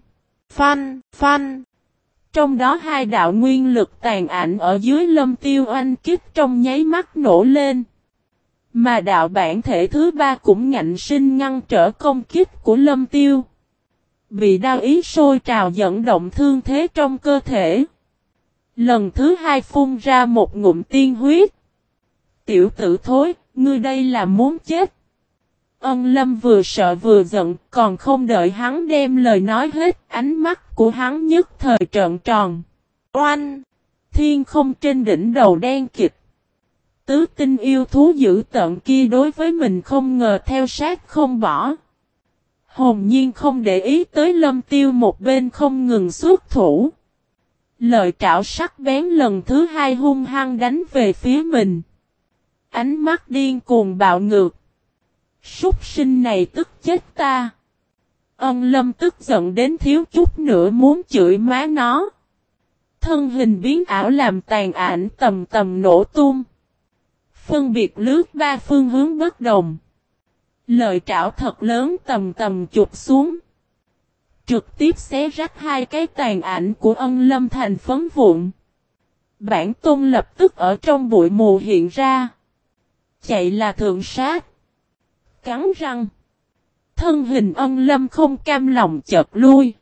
Phanh, phanh. Trong đó hai đạo nguyên lực tàn ảnh ở dưới lâm tiêu oanh kích trong nháy mắt nổ lên. Mà đạo bản thể thứ ba cũng ngạnh sinh ngăn trở công kích của lâm tiêu. Bị đau ý sôi trào dẫn động thương thế trong cơ thể. Lần thứ hai phun ra một ngụm tiên huyết. Tiểu tử thối, ngươi đây là muốn chết. Ân lâm vừa sợ vừa giận, còn không đợi hắn đem lời nói hết, ánh mắt của hắn nhất thời trợn tròn. Oanh! Thiên không trên đỉnh đầu đen kịch. Tứ tinh yêu thú dữ tận kia đối với mình không ngờ theo sát không bỏ. Hồn nhiên không để ý tới lâm tiêu một bên không ngừng xuất thủ. Lợi trảo sắc bén lần thứ hai hung hăng đánh về phía mình. Ánh mắt điên cuồng bạo ngược. Súc sinh này tức chết ta. Ân lâm tức giận đến thiếu chút nữa muốn chửi má nó. Thân hình biến ảo làm tàn ảnh tầm tầm nổ tung. Phân biệt lướt ba phương hướng bất đồng. lời trảo thật lớn tầm tầm chụp xuống. Trực tiếp xé rách hai cái tàn ảnh của ân lâm thành phấn vụn. Bản tôn lập tức ở trong bụi mù hiện ra. Chạy là thượng sát. Cắn răng. Thân hình ân lâm không cam lòng chợt lui.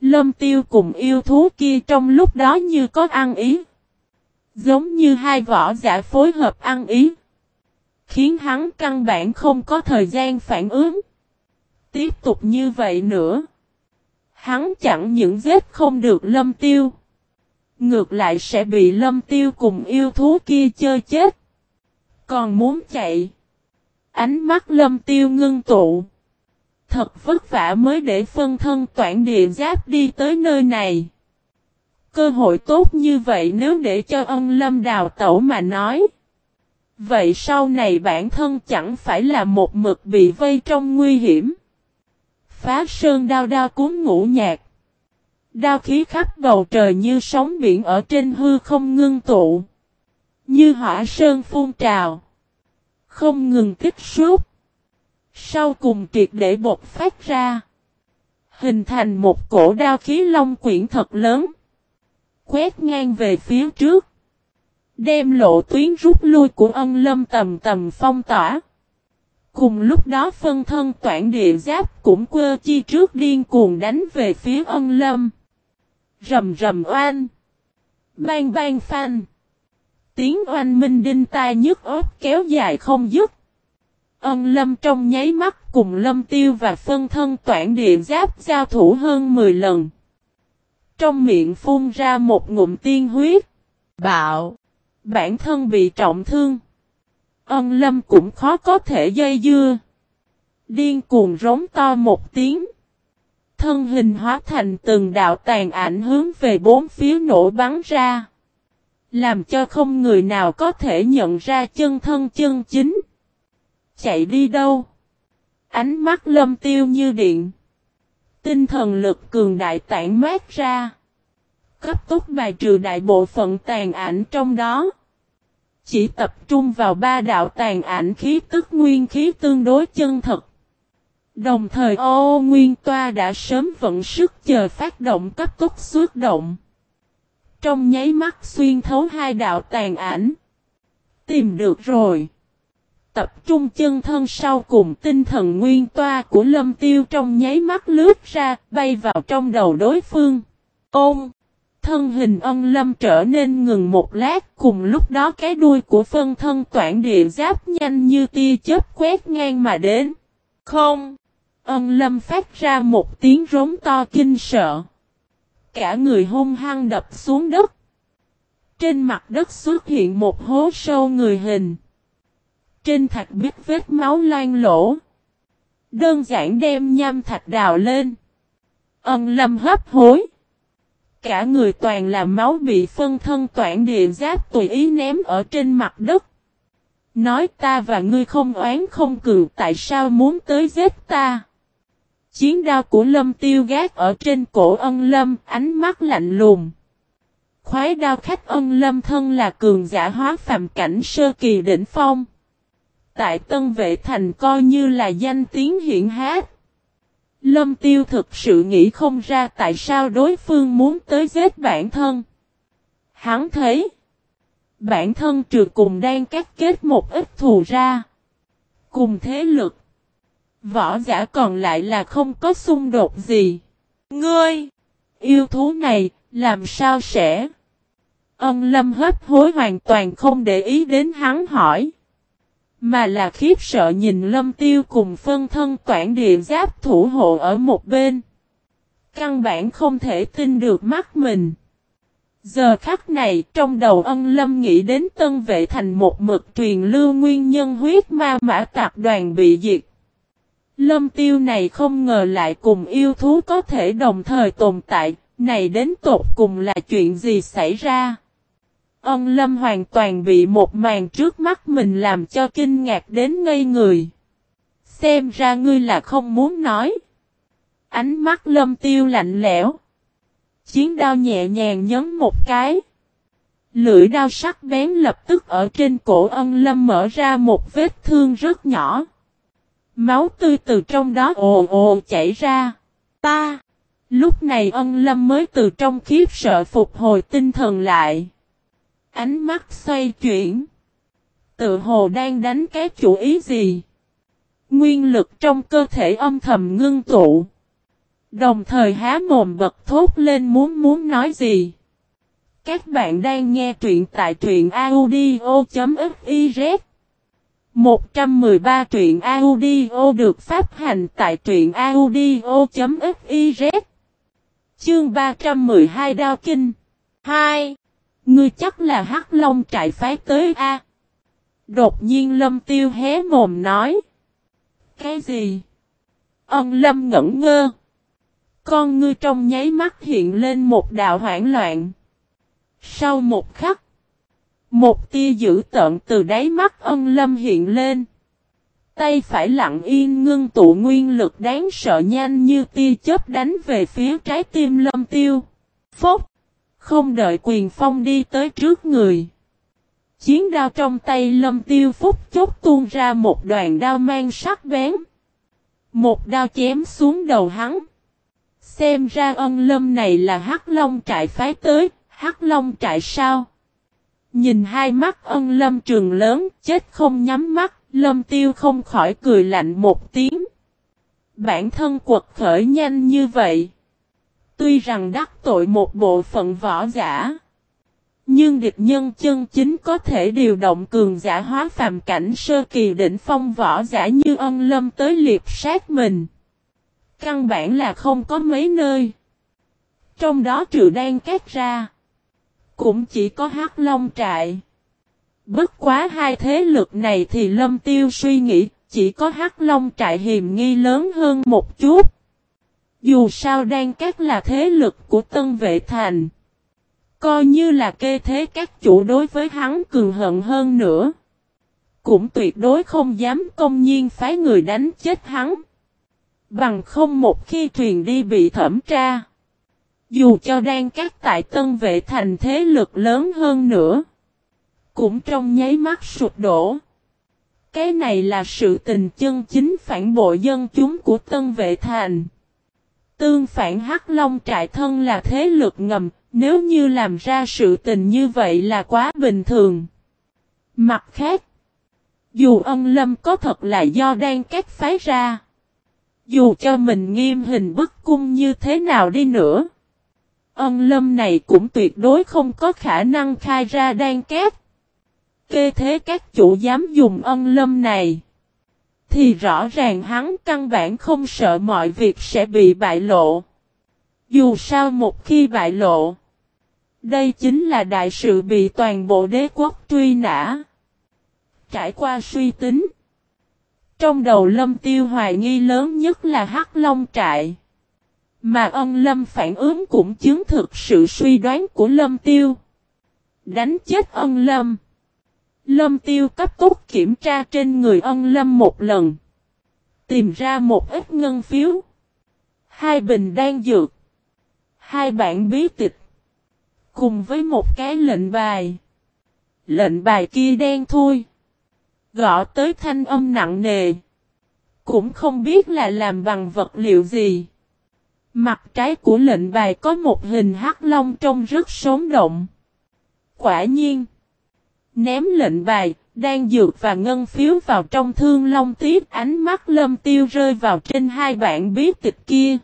Lâm tiêu cùng yêu thú kia trong lúc đó như có ăn ý. Giống như hai võ giả phối hợp ăn ý. Khiến hắn căn bản không có thời gian phản ứng. Tiếp tục như vậy nữa. Hắn chẳng những giết không được lâm tiêu. Ngược lại sẽ bị lâm tiêu cùng yêu thú kia chơi chết. Còn muốn chạy. Ánh mắt lâm tiêu ngưng tụ. Thật vất vả mới để phân thân toản địa giáp đi tới nơi này. Cơ hội tốt như vậy nếu để cho ân lâm đào tẩu mà nói. Vậy sau này bản thân chẳng phải là một mực bị vây trong nguy hiểm. Phá sơn đao đao cuốn ngũ nhạc. Đao khí khắp bầu trời như sóng biển ở trên hư không ngưng tụ. Như hỏa sơn phun trào. Không ngừng kích sút. Sau cùng triệt để bột phát ra. Hình thành một cổ đao khí long quyển thật lớn. Quét ngang về phía trước. Đem lộ tuyến rút lui của ân lâm tầm tầm phong tỏa. Cùng lúc đó phân thân toản địa giáp cũng quơ chi trước điên cuồng đánh về phía ân lâm. Rầm rầm oan. Bang bang phanh. Tiếng oanh minh đinh tai nhức ớt kéo dài không dứt. Ân lâm trong nháy mắt cùng lâm tiêu và phân thân toản địa giáp giao thủ hơn 10 lần. Trong miệng phun ra một ngụm tiên huyết. Bạo. Bản thân bị trọng thương. Ân lâm cũng khó có thể dây dưa. Điên cuồng rống to một tiếng. Thân hình hóa thành từng đạo tàn ảnh hướng về bốn phía nổ bắn ra. Làm cho không người nào có thể nhận ra chân thân chân chính. Chạy đi đâu? Ánh mắt lâm tiêu như điện. Tinh thần lực cường đại tản mát ra. cấp tốc bài trừ đại bộ phận tàn ảnh trong đó. Chỉ tập trung vào ba đạo tàn ảnh khí tức nguyên khí tương đối chân thật. Đồng thời, ô nguyên toa đã sớm vận sức chờ phát động cấp tốc xuất động. Trong nháy mắt xuyên thấu hai đạo tàn ảnh. Tìm được rồi. Tập trung chân thân sau cùng tinh thần nguyên toa của lâm tiêu trong nháy mắt lướt ra, bay vào trong đầu đối phương. Ôm! Thân hình ân lâm trở nên ngừng một lát, cùng lúc đó cái đuôi của phân thân toản địa giáp nhanh như tia chớp quét ngang mà đến. Không! Ân lâm phát ra một tiếng rống to kinh sợ. Cả người hung hăng đập xuống đất. Trên mặt đất xuất hiện một hố sâu người hình. Trên thạch biết vết máu loang lỗ. Đơn giản đem nham thạch đào lên. Ân lâm hấp hối. Cả người toàn là máu bị phân thân toản địa giáp tùy ý ném ở trên mặt đất. Nói ta và ngươi không oán không cự tại sao muốn tới giết ta. Chiến đao của lâm tiêu gác ở trên cổ ân lâm, ánh mắt lạnh lùng. Khoái đao khách ân lâm thân là cường giả hóa phàm cảnh sơ kỳ đỉnh phong. Tại Tân Vệ Thành coi như là danh tiếng hiện hát. Lâm tiêu thực sự nghĩ không ra tại sao đối phương muốn tới giết bản thân. Hắn thấy. Bản thân trừ cùng đang cắt kết một ít thù ra. Cùng thế lực. Võ giả còn lại là không có xung đột gì. Ngươi! Yêu thú này, làm sao sẽ? Ân lâm hấp hối hoàn toàn không để ý đến hắn hỏi. Mà là khiếp sợ nhìn lâm tiêu cùng phân thân toản địa giáp thủ hộ ở một bên. Căn bản không thể tin được mắt mình. Giờ khắc này trong đầu ân lâm nghĩ đến tân vệ thành một mực truyền lưu nguyên nhân huyết ma mã tạc đoàn bị diệt. Lâm tiêu này không ngờ lại cùng yêu thú có thể đồng thời tồn tại, này đến tột cùng là chuyện gì xảy ra. Ân lâm hoàn toàn bị một màn trước mắt mình làm cho kinh ngạc đến ngây người. Xem ra ngươi là không muốn nói. Ánh mắt lâm tiêu lạnh lẽo. Chiến đao nhẹ nhàng nhấn một cái. Lưỡi đao sắc bén lập tức ở trên cổ ân lâm mở ra một vết thương rất nhỏ. Máu tươi từ trong đó ồ ồ chảy ra. Ta! Lúc này ân lâm mới từ trong khiếp sợ phục hồi tinh thần lại. Ánh mắt xoay chuyển. Tự hồ đang đánh cái chủ ý gì? Nguyên lực trong cơ thể âm thầm ngưng tụ. Đồng thời há mồm bật thốt lên muốn muốn nói gì. Các bạn đang nghe truyện tại truyện audio.fif 113 truyện audio được phát hành tại truyện audio.fiz Chương 312 Đao Kinh 2. Ngươi chắc là hắc long trại phái tới A. Đột nhiên lâm tiêu hé mồm nói. Cái gì? Ân lâm ngẩn ngơ. Con ngươi trong nháy mắt hiện lên một đạo hoảng loạn. Sau một khắc. Một tia dữ tợn từ đáy mắt ân lâm hiện lên. Tay phải lặng yên ngưng tụ nguyên lực đáng sợ nhanh như tia chớp đánh về phía trái tim lâm tiêu. Phốc! Không đợi quyền phong đi tới trước người. Chiến đao trong tay lâm tiêu phúc chốc tuôn ra một đoàn đao mang sắc bén. Một đao chém xuống đầu hắn. Xem ra ân lâm này là hắc long trại phái tới, hắc long trại sao? Nhìn hai mắt ân lâm trường lớn, chết không nhắm mắt, lâm tiêu không khỏi cười lạnh một tiếng. Bản thân quật khởi nhanh như vậy. Tuy rằng đắc tội một bộ phận võ giả. Nhưng địch nhân chân chính có thể điều động cường giả hóa phàm cảnh sơ kỳ đỉnh phong võ giả như ân lâm tới liệp sát mình. Căn bản là không có mấy nơi. Trong đó trừ đang cắt ra. Cũng chỉ có hắc long trại. Bất quá hai thế lực này thì lâm tiêu suy nghĩ, chỉ có hắc long trại hiểm nghi lớn hơn một chút. Dù sao đang các là thế lực của tân vệ thành. Coi như là kê thế các chủ đối với hắn cường hận hơn nữa. Cũng tuyệt đối không dám công nhiên phái người đánh chết hắn. Bằng không một khi truyền đi bị thẩm tra. Dù cho đang cắt tại tân vệ thành thế lực lớn hơn nữa. Cũng trong nháy mắt sụp đổ. Cái này là sự tình chân chính phản bội dân chúng của tân vệ thành. Tương phản Hắc Long trại thân là thế lực ngầm, nếu như làm ra sự tình như vậy là quá bình thường. Mặt khác, dù ân lâm có thật là do đang các phái ra, dù cho mình nghiêm hình bức cung như thế nào đi nữa, ân lâm này cũng tuyệt đối không có khả năng khai ra đan kép. Kê thế các chủ dám dùng ân lâm này. Thì rõ ràng hắn căn bản không sợ mọi việc sẽ bị bại lộ. Dù sao một khi bại lộ. Đây chính là đại sự bị toàn bộ đế quốc truy nã. Trải qua suy tính. Trong đầu lâm tiêu hoài nghi lớn nhất là Hắc Long Trại. Mà ân lâm phản ứng cũng chứng thực sự suy đoán của lâm tiêu. Đánh chết ân lâm. Lâm tiêu cấp tốc kiểm tra trên người ân lâm một lần. Tìm ra một ít ngân phiếu. Hai bình đang dược. Hai bản bí tịch. Cùng với một cái lệnh bài. Lệnh bài kia đen thui. Gõ tới thanh âm nặng nề. Cũng không biết là làm bằng vật liệu gì. Mặt trái của lệnh bài có một hình hắc long trông rất sống động. Quả nhiên. Ném lệnh bài, đang dược và ngân phiếu vào trong thương long tiếp ánh mắt lâm tiêu rơi vào trên hai bản bí tịch kia.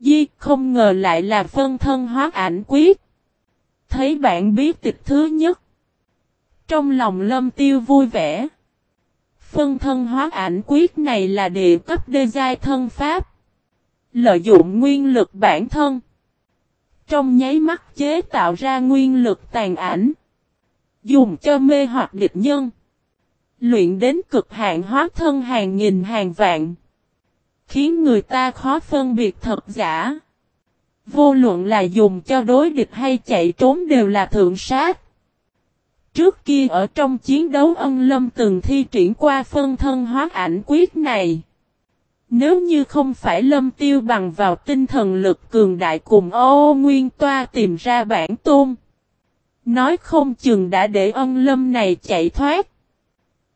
Di không ngờ lại là phân thân hóa ảnh quyết. Thấy bản bí tịch thứ nhất. Trong lòng lâm tiêu vui vẻ. Phân thân hóa ảnh quyết này là địa cấp đê giai thân pháp. Lợi dụng nguyên lực bản thân. Trong nháy mắt chế tạo ra nguyên lực tàn ảnh. Dùng cho mê hoặc địch nhân. Luyện đến cực hạn hóa thân hàng nghìn hàng vạn. Khiến người ta khó phân biệt thật giả. Vô luận là dùng cho đối địch hay chạy trốn đều là thượng sát. Trước kia ở trong chiến đấu ân lâm từng thi triển qua phân thân hóa ảnh quyết này. Nếu như không phải lâm tiêu bằng vào tinh thần lực cường đại cùng ô nguyên toa tìm ra bản tôn. Nói không chừng đã để ân lâm này chạy thoát.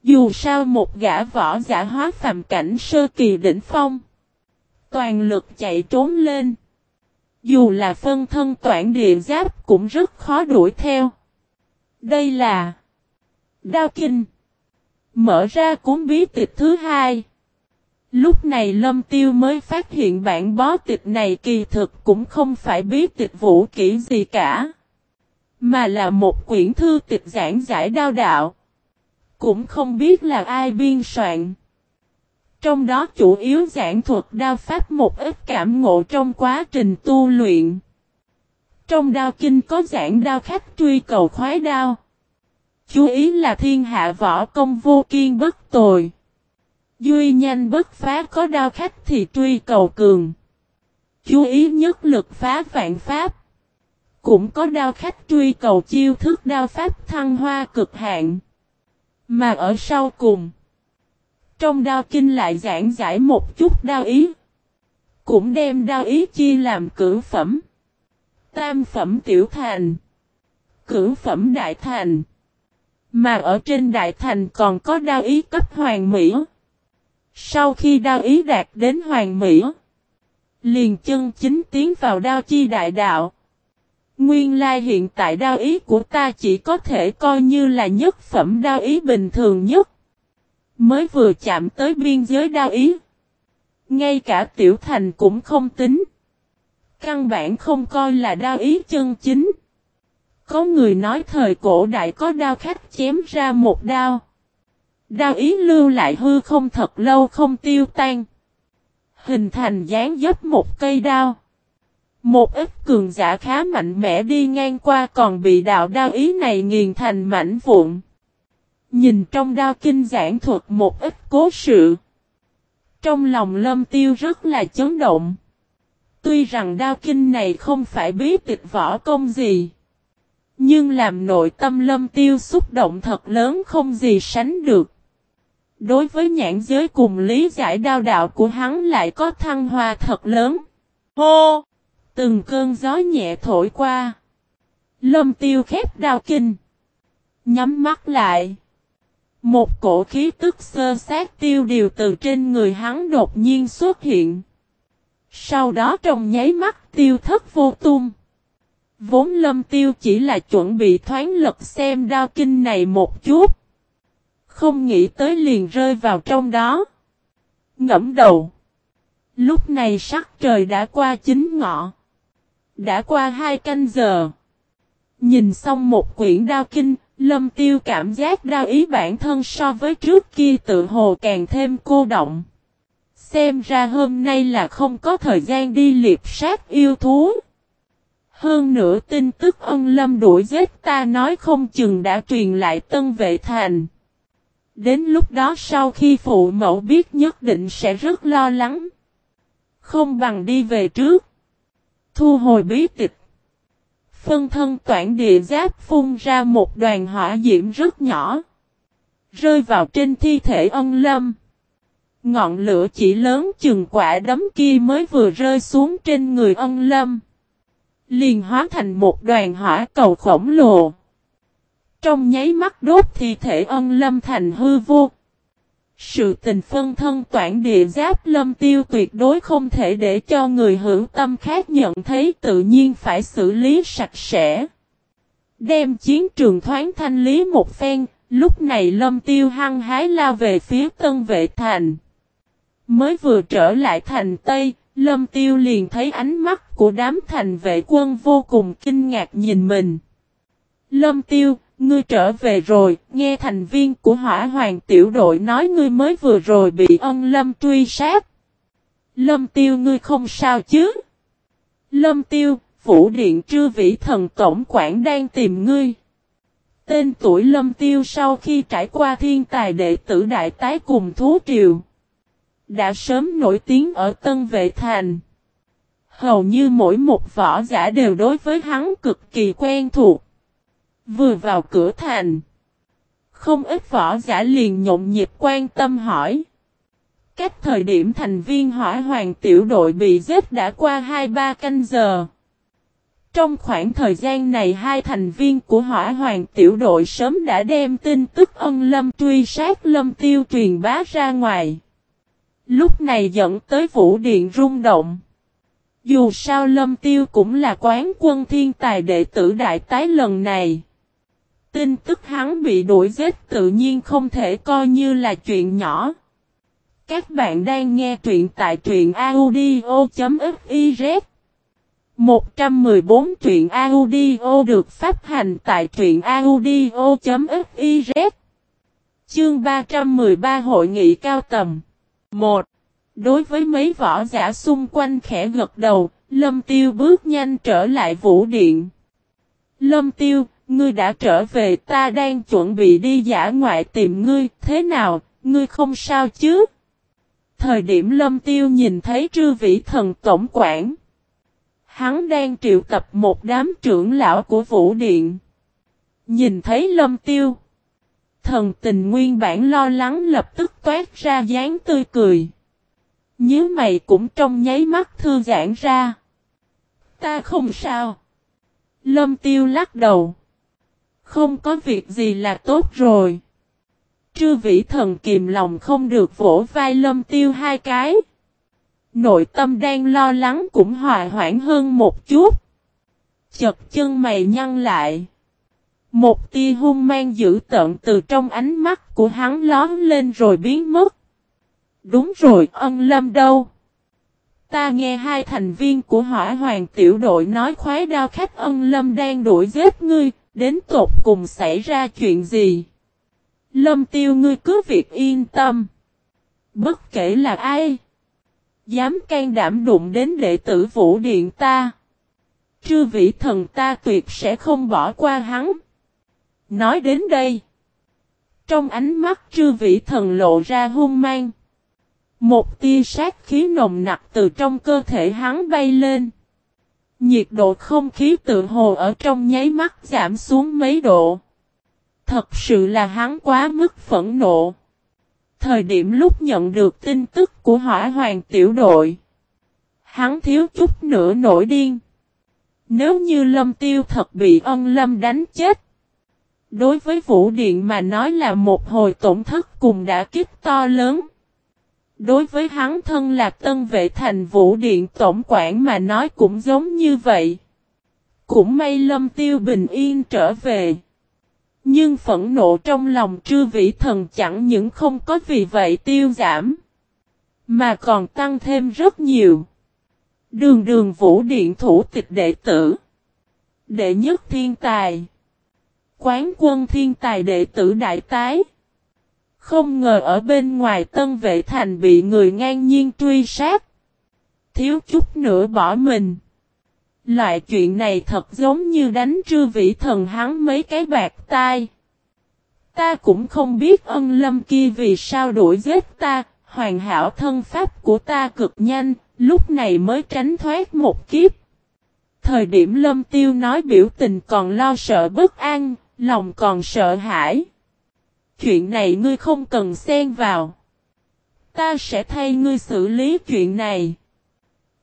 Dù sao một gã võ giả hóa phàm cảnh sơ kỳ đỉnh phong. Toàn lực chạy trốn lên. Dù là phân thân toản địa giáp cũng rất khó đuổi theo. Đây là Đao Kinh. Mở ra cuốn bí tịch thứ hai. Lúc này Lâm Tiêu mới phát hiện bản bó tịch này kỳ thực cũng không phải bí tịch vũ kỹ gì cả. Mà là một quyển thư tịch giảng giải đao đạo. Cũng không biết là ai biên soạn. Trong đó chủ yếu giảng thuật đao pháp một ít cảm ngộ trong quá trình tu luyện. Trong đao kinh có giảng đao khách truy cầu khoái đao. Chú ý là thiên hạ võ công vô kiên bất tồi. Duy nhanh bất phá có đao khách thì truy cầu cường. Chú ý nhất lực phá vạn pháp. Cũng có đao khách truy cầu chiêu thức đao pháp thăng hoa cực hạn. Mà ở sau cùng. Trong đao kinh lại giảng giải một chút đao ý. Cũng đem đao ý chia làm cử phẩm. Tam phẩm tiểu thành. Cử phẩm đại thành. Mà ở trên đại thành còn có đao ý cấp hoàng mỹ. Sau khi đao ý đạt đến hoàng mỹ. Liền chân chính tiến vào đao chi đại đạo. Nguyên lai hiện tại đao ý của ta chỉ có thể coi như là nhất phẩm đao ý bình thường nhất. Mới vừa chạm tới biên giới đao ý. Ngay cả tiểu thành cũng không tính. Căn bản không coi là đao ý chân chính. Có người nói thời cổ đại có đao khách chém ra một đao. Đao ý lưu lại hư không thật lâu không tiêu tan. Hình thành dáng dấp một cây đao. Một ít cường giả khá mạnh mẽ đi ngang qua còn bị đạo đao ý này nghiền thành mảnh vụn. Nhìn trong đao kinh giảng thuật một ít cố sự. Trong lòng lâm tiêu rất là chấn động. Tuy rằng đao kinh này không phải bí tịch võ công gì. Nhưng làm nội tâm lâm tiêu xúc động thật lớn không gì sánh được. Đối với nhãn giới cùng lý giải đao đạo của hắn lại có thăng hoa thật lớn. Hô! Từng cơn gió nhẹ thổi qua. Lâm tiêu khép đao kinh. Nhắm mắt lại. Một cổ khí tức sơ sát tiêu điều từ trên người hắn đột nhiên xuất hiện. Sau đó trong nháy mắt tiêu thất vô tung. Vốn lâm tiêu chỉ là chuẩn bị thoáng lật xem đao kinh này một chút. Không nghĩ tới liền rơi vào trong đó. Ngẫm đầu. Lúc này sắc trời đã qua chín ngọ. Đã qua hai canh giờ. Nhìn xong một quyển đao kinh, lâm tiêu cảm giác đao ý bản thân so với trước kia tự hồ càng thêm cô động. Xem ra hôm nay là không có thời gian đi liệp sát yêu thú. Hơn nữa tin tức ân lâm đuổi giết ta nói không chừng đã truyền lại tân vệ thành. Đến lúc đó sau khi phụ mẫu biết nhất định sẽ rất lo lắng. Không bằng đi về trước. Thu hồi bí tịch. Phân thân toản địa giáp phun ra một đoàn hỏa diễm rất nhỏ. Rơi vào trên thi thể ân lâm. Ngọn lửa chỉ lớn chừng quả đấm kia mới vừa rơi xuống trên người ân lâm. Liền hóa thành một đoàn hỏa cầu khổng lồ. Trong nháy mắt đốt thi thể ân lâm thành hư vô. Sự tình phân thân toản địa giáp lâm tiêu tuyệt đối không thể để cho người hữu tâm khác nhận thấy tự nhiên phải xử lý sạch sẽ. Đem chiến trường thoáng thanh lý một phen, lúc này lâm tiêu hăng hái lao về phía tân vệ thành. Mới vừa trở lại thành Tây, lâm tiêu liền thấy ánh mắt của đám thành vệ quân vô cùng kinh ngạc nhìn mình. Lâm tiêu, Ngươi trở về rồi, nghe thành viên của hỏa hoàng tiểu đội nói ngươi mới vừa rồi bị ân lâm truy sát. Lâm tiêu ngươi không sao chứ? Lâm tiêu, phủ điện trư vĩ thần tổng quản đang tìm ngươi. Tên tuổi lâm tiêu sau khi trải qua thiên tài đệ tử đại tái cùng thú triều. Đã sớm nổi tiếng ở Tân Vệ Thành. Hầu như mỗi một võ giả đều đối với hắn cực kỳ quen thuộc. Vừa vào cửa thành. Không ít võ giả liền nhộn nhịp quan tâm hỏi. Cách thời điểm thành viên hỏa hoàng tiểu đội bị giết đã qua 2-3 canh giờ. Trong khoảng thời gian này hai thành viên của hỏa hoàng tiểu đội sớm đã đem tin tức ân lâm truy sát lâm tiêu truyền bá ra ngoài. Lúc này dẫn tới vũ điện rung động. Dù sao lâm tiêu cũng là quán quân thiên tài đệ tử đại tái lần này. Tin tức hắn bị đuổi giết tự nhiên không thể coi như là chuyện nhỏ. Các bạn đang nghe truyện tại truyện audio.fiz 114 truyện audio được phát hành tại truyện audio.fiz Chương 313 Hội nghị cao tầm 1. Đối với mấy võ giả xung quanh khẽ gật đầu, Lâm Tiêu bước nhanh trở lại vũ điện. Lâm Tiêu, Ngươi đã trở về ta đang chuẩn bị đi giả ngoại tìm ngươi, thế nào, ngươi không sao chứ? Thời điểm lâm tiêu nhìn thấy trư vĩ thần tổng quản. Hắn đang triệu tập một đám trưởng lão của vũ điện. Nhìn thấy lâm tiêu. Thần tình nguyên bản lo lắng lập tức toát ra dáng tươi cười. Nhớ mày cũng trong nháy mắt thư giãn ra. Ta không sao. Lâm tiêu lắc đầu. Không có việc gì là tốt rồi. Trư vĩ thần kìm lòng không được vỗ vai lâm tiêu hai cái. Nội tâm đang lo lắng cũng hòa hoãn hơn một chút. Chật chân mày nhăn lại. Một tia hung mang dữ tợn từ trong ánh mắt của hắn lón lên rồi biến mất. Đúng rồi, ân lâm đâu? Ta nghe hai thành viên của hỏa hoàng tiểu đội nói khoái đao khách ân lâm đang đuổi giết ngươi, Đến tột cùng xảy ra chuyện gì? Lâm tiêu ngươi cứ việc yên tâm. Bất kể là ai. Dám can đảm đụng đến đệ tử vũ điện ta. Trư vị thần ta tuyệt sẽ không bỏ qua hắn. Nói đến đây. Trong ánh mắt trư vị thần lộ ra hung mang. Một tia sát khí nồng nặc từ trong cơ thể hắn bay lên. Nhiệt độ không khí tự hồ ở trong nháy mắt giảm xuống mấy độ. Thật sự là hắn quá mức phẫn nộ. Thời điểm lúc nhận được tin tức của hỏa hoàng tiểu đội. Hắn thiếu chút nữa nổi điên. Nếu như lâm tiêu thật bị ân lâm đánh chết. Đối với Vũ Điện mà nói là một hồi tổn thất cùng đã kích to lớn. Đối với hắn thân là tân vệ thành Vũ Điện tổng quản mà nói cũng giống như vậy. Cũng may lâm tiêu bình yên trở về. Nhưng phẫn nộ trong lòng trư vĩ thần chẳng những không có vì vậy tiêu giảm. Mà còn tăng thêm rất nhiều. Đường đường vũ điện thủ tịch đệ tử. Đệ nhất thiên tài. Quán quân thiên tài đệ tử đại tái. Không ngờ ở bên ngoài tân vệ thành bị người ngang nhiên truy sát. Thiếu chút nữa bỏ mình. Loại chuyện này thật giống như đánh trư vị thần hắn mấy cái bạc tai. Ta cũng không biết ân lâm kia vì sao đuổi giết ta, hoàn hảo thân pháp của ta cực nhanh, lúc này mới tránh thoát một kiếp. Thời điểm lâm tiêu nói biểu tình còn lo sợ bất an, lòng còn sợ hãi. Chuyện này ngươi không cần xen vào. Ta sẽ thay ngươi xử lý chuyện này.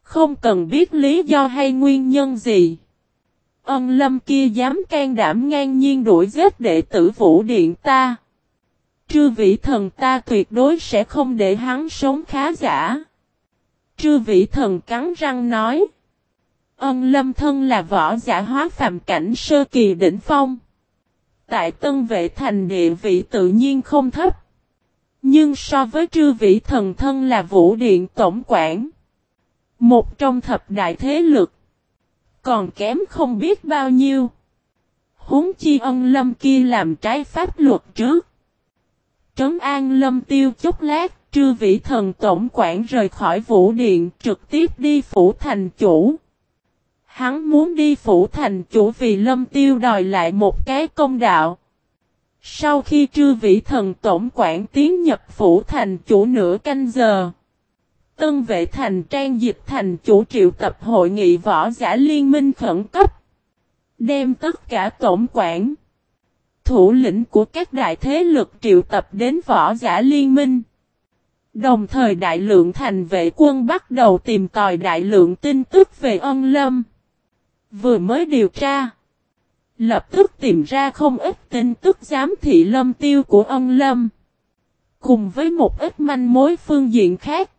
Không cần biết lý do hay nguyên nhân gì. Ân lâm kia dám can đảm ngang nhiên đuổi giết đệ tử vũ điện ta. Trư vị thần ta tuyệt đối sẽ không để hắn sống khá giả. Trư vị thần cắn răng nói. Ân lâm thân là võ giả hóa phàm cảnh sơ kỳ đỉnh phong. Tại tân vệ thành địa vị tự nhiên không thấp. Nhưng so với trư vị thần thân là vũ điện tổng quản. Một trong thập đại thế lực. Còn kém không biết bao nhiêu. Huống chi ân lâm kia làm trái pháp luật trước. Trấn an lâm tiêu chút lát, trư vị thần tổng quản rời khỏi vũ điện trực tiếp đi phủ thành chủ. Hắn muốn đi phủ thành chủ vì lâm tiêu đòi lại một cái công đạo. Sau khi trư vị thần tổng quản tiến nhập phủ thành chủ nửa canh giờ. Tân vệ thành trang dịch thành chủ triệu tập hội nghị võ giả liên minh khẩn cấp. Đem tất cả tổng quản. Thủ lĩnh của các đại thế lực triệu tập đến võ giả liên minh. Đồng thời đại lượng thành vệ quân bắt đầu tìm tòi đại lượng tin tức về ân lâm. Vừa mới điều tra. Lập tức tìm ra không ít tin tức giám thị lâm tiêu của ân lâm. Cùng với một ít manh mối phương diện khác.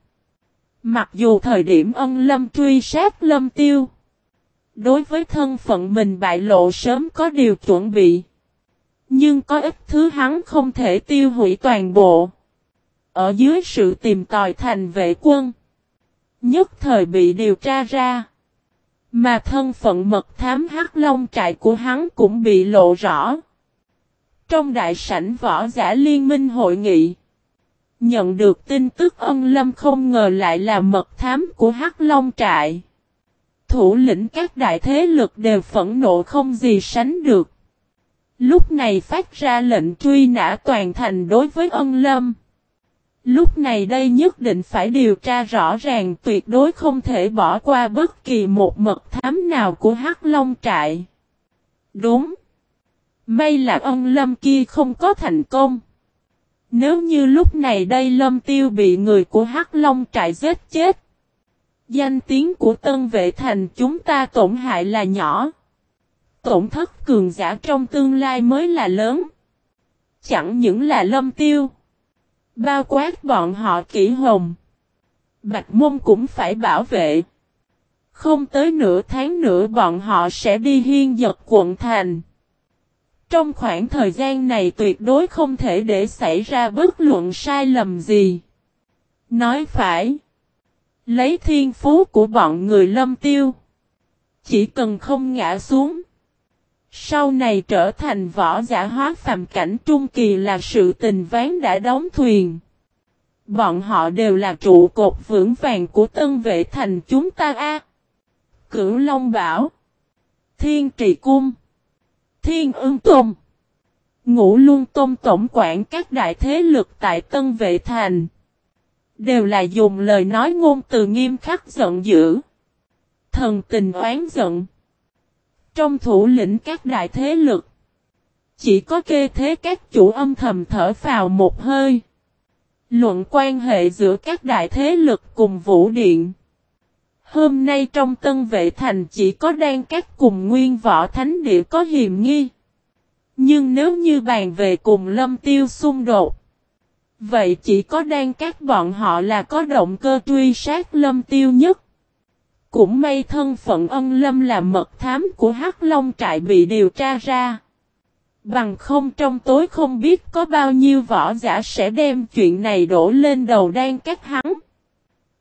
Mặc dù thời điểm ân lâm truy sát lâm tiêu. Đối với thân phận mình bại lộ sớm có điều chuẩn bị. Nhưng có ít thứ hắn không thể tiêu hủy toàn bộ. Ở dưới sự tìm tòi thành vệ quân. Nhất thời bị điều tra ra. Mà thân phận mật thám hắc long trại của hắn cũng bị lộ rõ. Trong đại sảnh võ giả liên minh hội nghị. Nhận được tin tức ân lâm không ngờ lại là mật thám của hắc long trại. Thủ lĩnh các đại thế lực đều phẫn nộ không gì sánh được. Lúc này phát ra lệnh truy nã toàn thành đối với ân lâm. Lúc này đây nhất định phải điều tra rõ ràng, tuyệt đối không thể bỏ qua bất kỳ một mật thám nào của Hắc Long trại. Đúng. May là ông lâm kia không có thành công. Nếu như lúc này đây lâm tiêu bị người của Hắc Long trại giết chết. Danh tiếng của tân vệ thành chúng ta tổn hại là nhỏ. Tổn thất cường giả trong tương lai mới là lớn. Chẳng những là lâm tiêu. Bao quát bọn họ kỹ hồng. Bạch môn cũng phải bảo vệ. Không tới nửa tháng nữa bọn họ sẽ đi hiên giật quận thành. Trong khoảng thời gian này tuyệt đối không thể để xảy ra bất luận sai lầm gì. Nói phải. Lấy thiên phú của bọn người lâm tiêu. Chỉ cần không ngã xuống. Sau này trở thành võ giả hóa phàm cảnh trung kỳ là sự tình ván đã đóng thuyền. Bọn họ đều là trụ cột vững vàng của tân vệ thành chúng ta a. Cửu Long Bảo. Thiên Trì Cung. Thiên Ưng Tùng Ngũ Luân Tôn Tổng quản các đại thế lực tại Tân Vệ Thành. Đều là dùng lời nói ngôn từ nghiêm khắc giận dữ. Thần tình oán giận trong thủ lĩnh các đại thế lực, chỉ có kê thế các chủ âm thầm thở vào một hơi. Luận quan hệ giữa các đại thế lực cùng vũ điện. Hôm nay trong tân vệ thành chỉ có đan các cùng nguyên võ thánh địa có hiểm nghi. Nhưng nếu như bàn về cùng lâm tiêu xung đột. Vậy chỉ có đan các bọn họ là có động cơ truy sát lâm tiêu nhất. Cũng may thân phận ân lâm là mật thám của Hắc Long trại bị điều tra ra. Bằng không trong tối không biết có bao nhiêu võ giả sẽ đem chuyện này đổ lên đầu đan các hắn.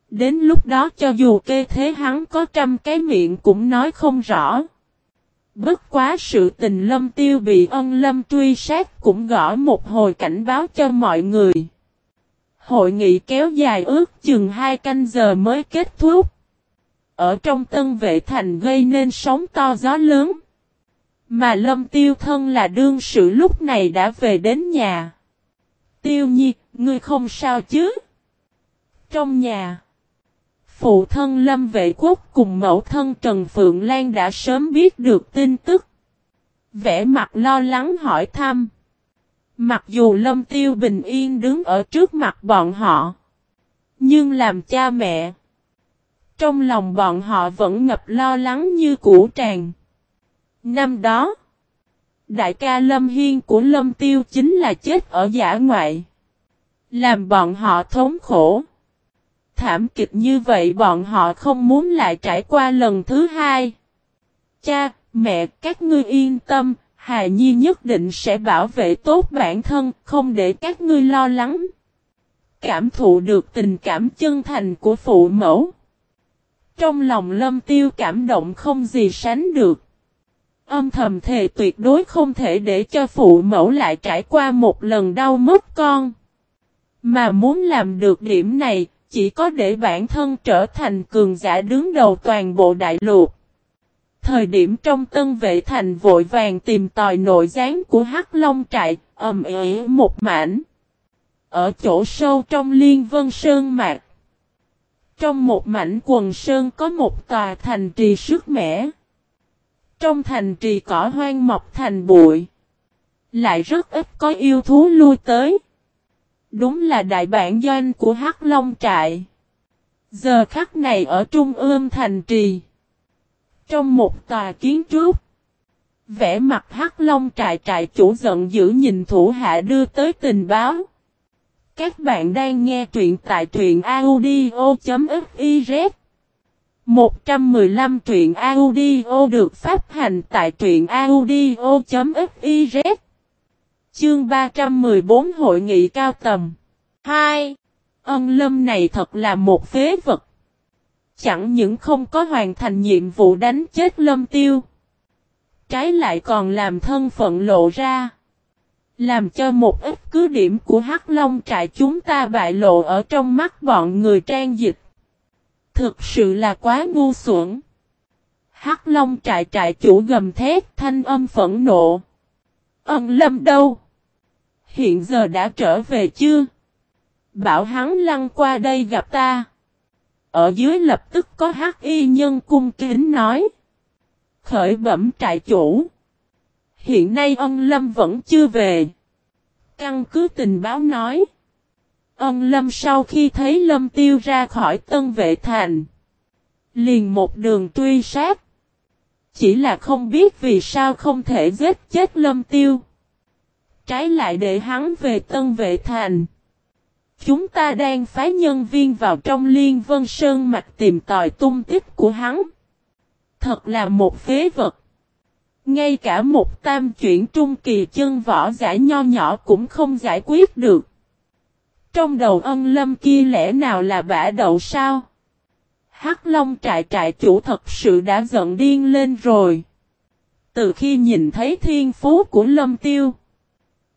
Đến lúc đó cho dù kê thế hắn có trăm cái miệng cũng nói không rõ. Bất quá sự tình lâm tiêu bị ân lâm truy sát cũng gõ một hồi cảnh báo cho mọi người. Hội nghị kéo dài ước chừng hai canh giờ mới kết thúc. Ở trong tân vệ thành gây nên sóng to gió lớn. Mà lâm tiêu thân là đương sự lúc này đã về đến nhà. Tiêu nhi, ngươi không sao chứ? Trong nhà. Phụ thân Lâm Vệ Quốc cùng mẫu thân Trần Phượng Lan đã sớm biết được tin tức. Vẽ mặt lo lắng hỏi thăm. Mặc dù Lâm Tiêu bình yên đứng ở trước mặt bọn họ. Nhưng làm cha mẹ. Trong lòng bọn họ vẫn ngập lo lắng như củ tràn. Năm đó. Đại ca Lâm Hiên của Lâm Tiêu chính là chết ở giả ngoại. Làm bọn họ thống khổ. Thảm kịch như vậy bọn họ không muốn lại trải qua lần thứ hai. Cha, mẹ, các ngươi yên tâm, Hà Nhi nhất định sẽ bảo vệ tốt bản thân, không để các ngươi lo lắng. Cảm thụ được tình cảm chân thành của phụ mẫu. Trong lòng lâm tiêu cảm động không gì sánh được. Âm thầm thề tuyệt đối không thể để cho phụ mẫu lại trải qua một lần đau mất con. Mà muốn làm được điểm này, chỉ có để bản thân trở thành cường giả đứng đầu toàn bộ đại lục. Thời điểm trong tân vệ thành vội vàng tìm tòi nội gián của Hắc Long trại, ầm ĩ một mảnh. Ở chỗ sâu trong liên vân sơn mạc. Trong một mảnh quần sơn có một tòa thành trì sức mẻ. Trong thành trì cỏ hoang mọc thành bụi. Lại rất ít có yêu thú lui tới. Đúng là đại bản doanh của Hắc Long trại. Giờ khắc này ở trung ương thành trì. Trong một tòa kiến trúc. Vẽ mặt Hắc Long trại trại chủ giận dữ nhìn thủ hạ đưa tới tình báo. Các bạn đang nghe truyện tại truyện audio.fiz 115 truyện audio được phát hành tại truyện audio.fiz Chương 314 Hội nghị cao tầm 2. Ân lâm này thật là một phế vật. Chẳng những không có hoàn thành nhiệm vụ đánh chết lâm tiêu. Trái lại còn làm thân phận lộ ra. Làm cho một ít cứ điểm của Hắc Long trại chúng ta bại lộ ở trong mắt bọn người trang dịch. Thực sự là quá ngu xuẩn. Hắc Long trại trại chủ gầm thét, thanh âm phẫn nộ. Ân lâm đâu? Hiện giờ đã trở về chưa? Bảo hắn lăn qua đây gặp ta. Ở dưới lập tức có hắc y nhân cung kính nói. Khởi bẩm trại chủ. Hiện nay ân lâm vẫn chưa về. Căn cứ tình báo nói. Ân lâm sau khi thấy lâm tiêu ra khỏi tân vệ thành. Liền một đường truy sát. Chỉ là không biết vì sao không thể giết chết lâm tiêu trái lại để hắn về Tân Vệ Thành. Chúng ta đang phái nhân viên vào trong Liên Vân Sơn mạch tìm tòi tung tích của hắn. Thật là một phế vật. Ngay cả một tam chuyển trung kỳ chân võ giả nho nhỏ cũng không giải quyết được. Trong đầu ân lâm kia lẽ nào là bả đậu sao? Hắc Long trại trại chủ thật sự đã giận điên lên rồi. Từ khi nhìn thấy thiên phú của Lâm Tiêu.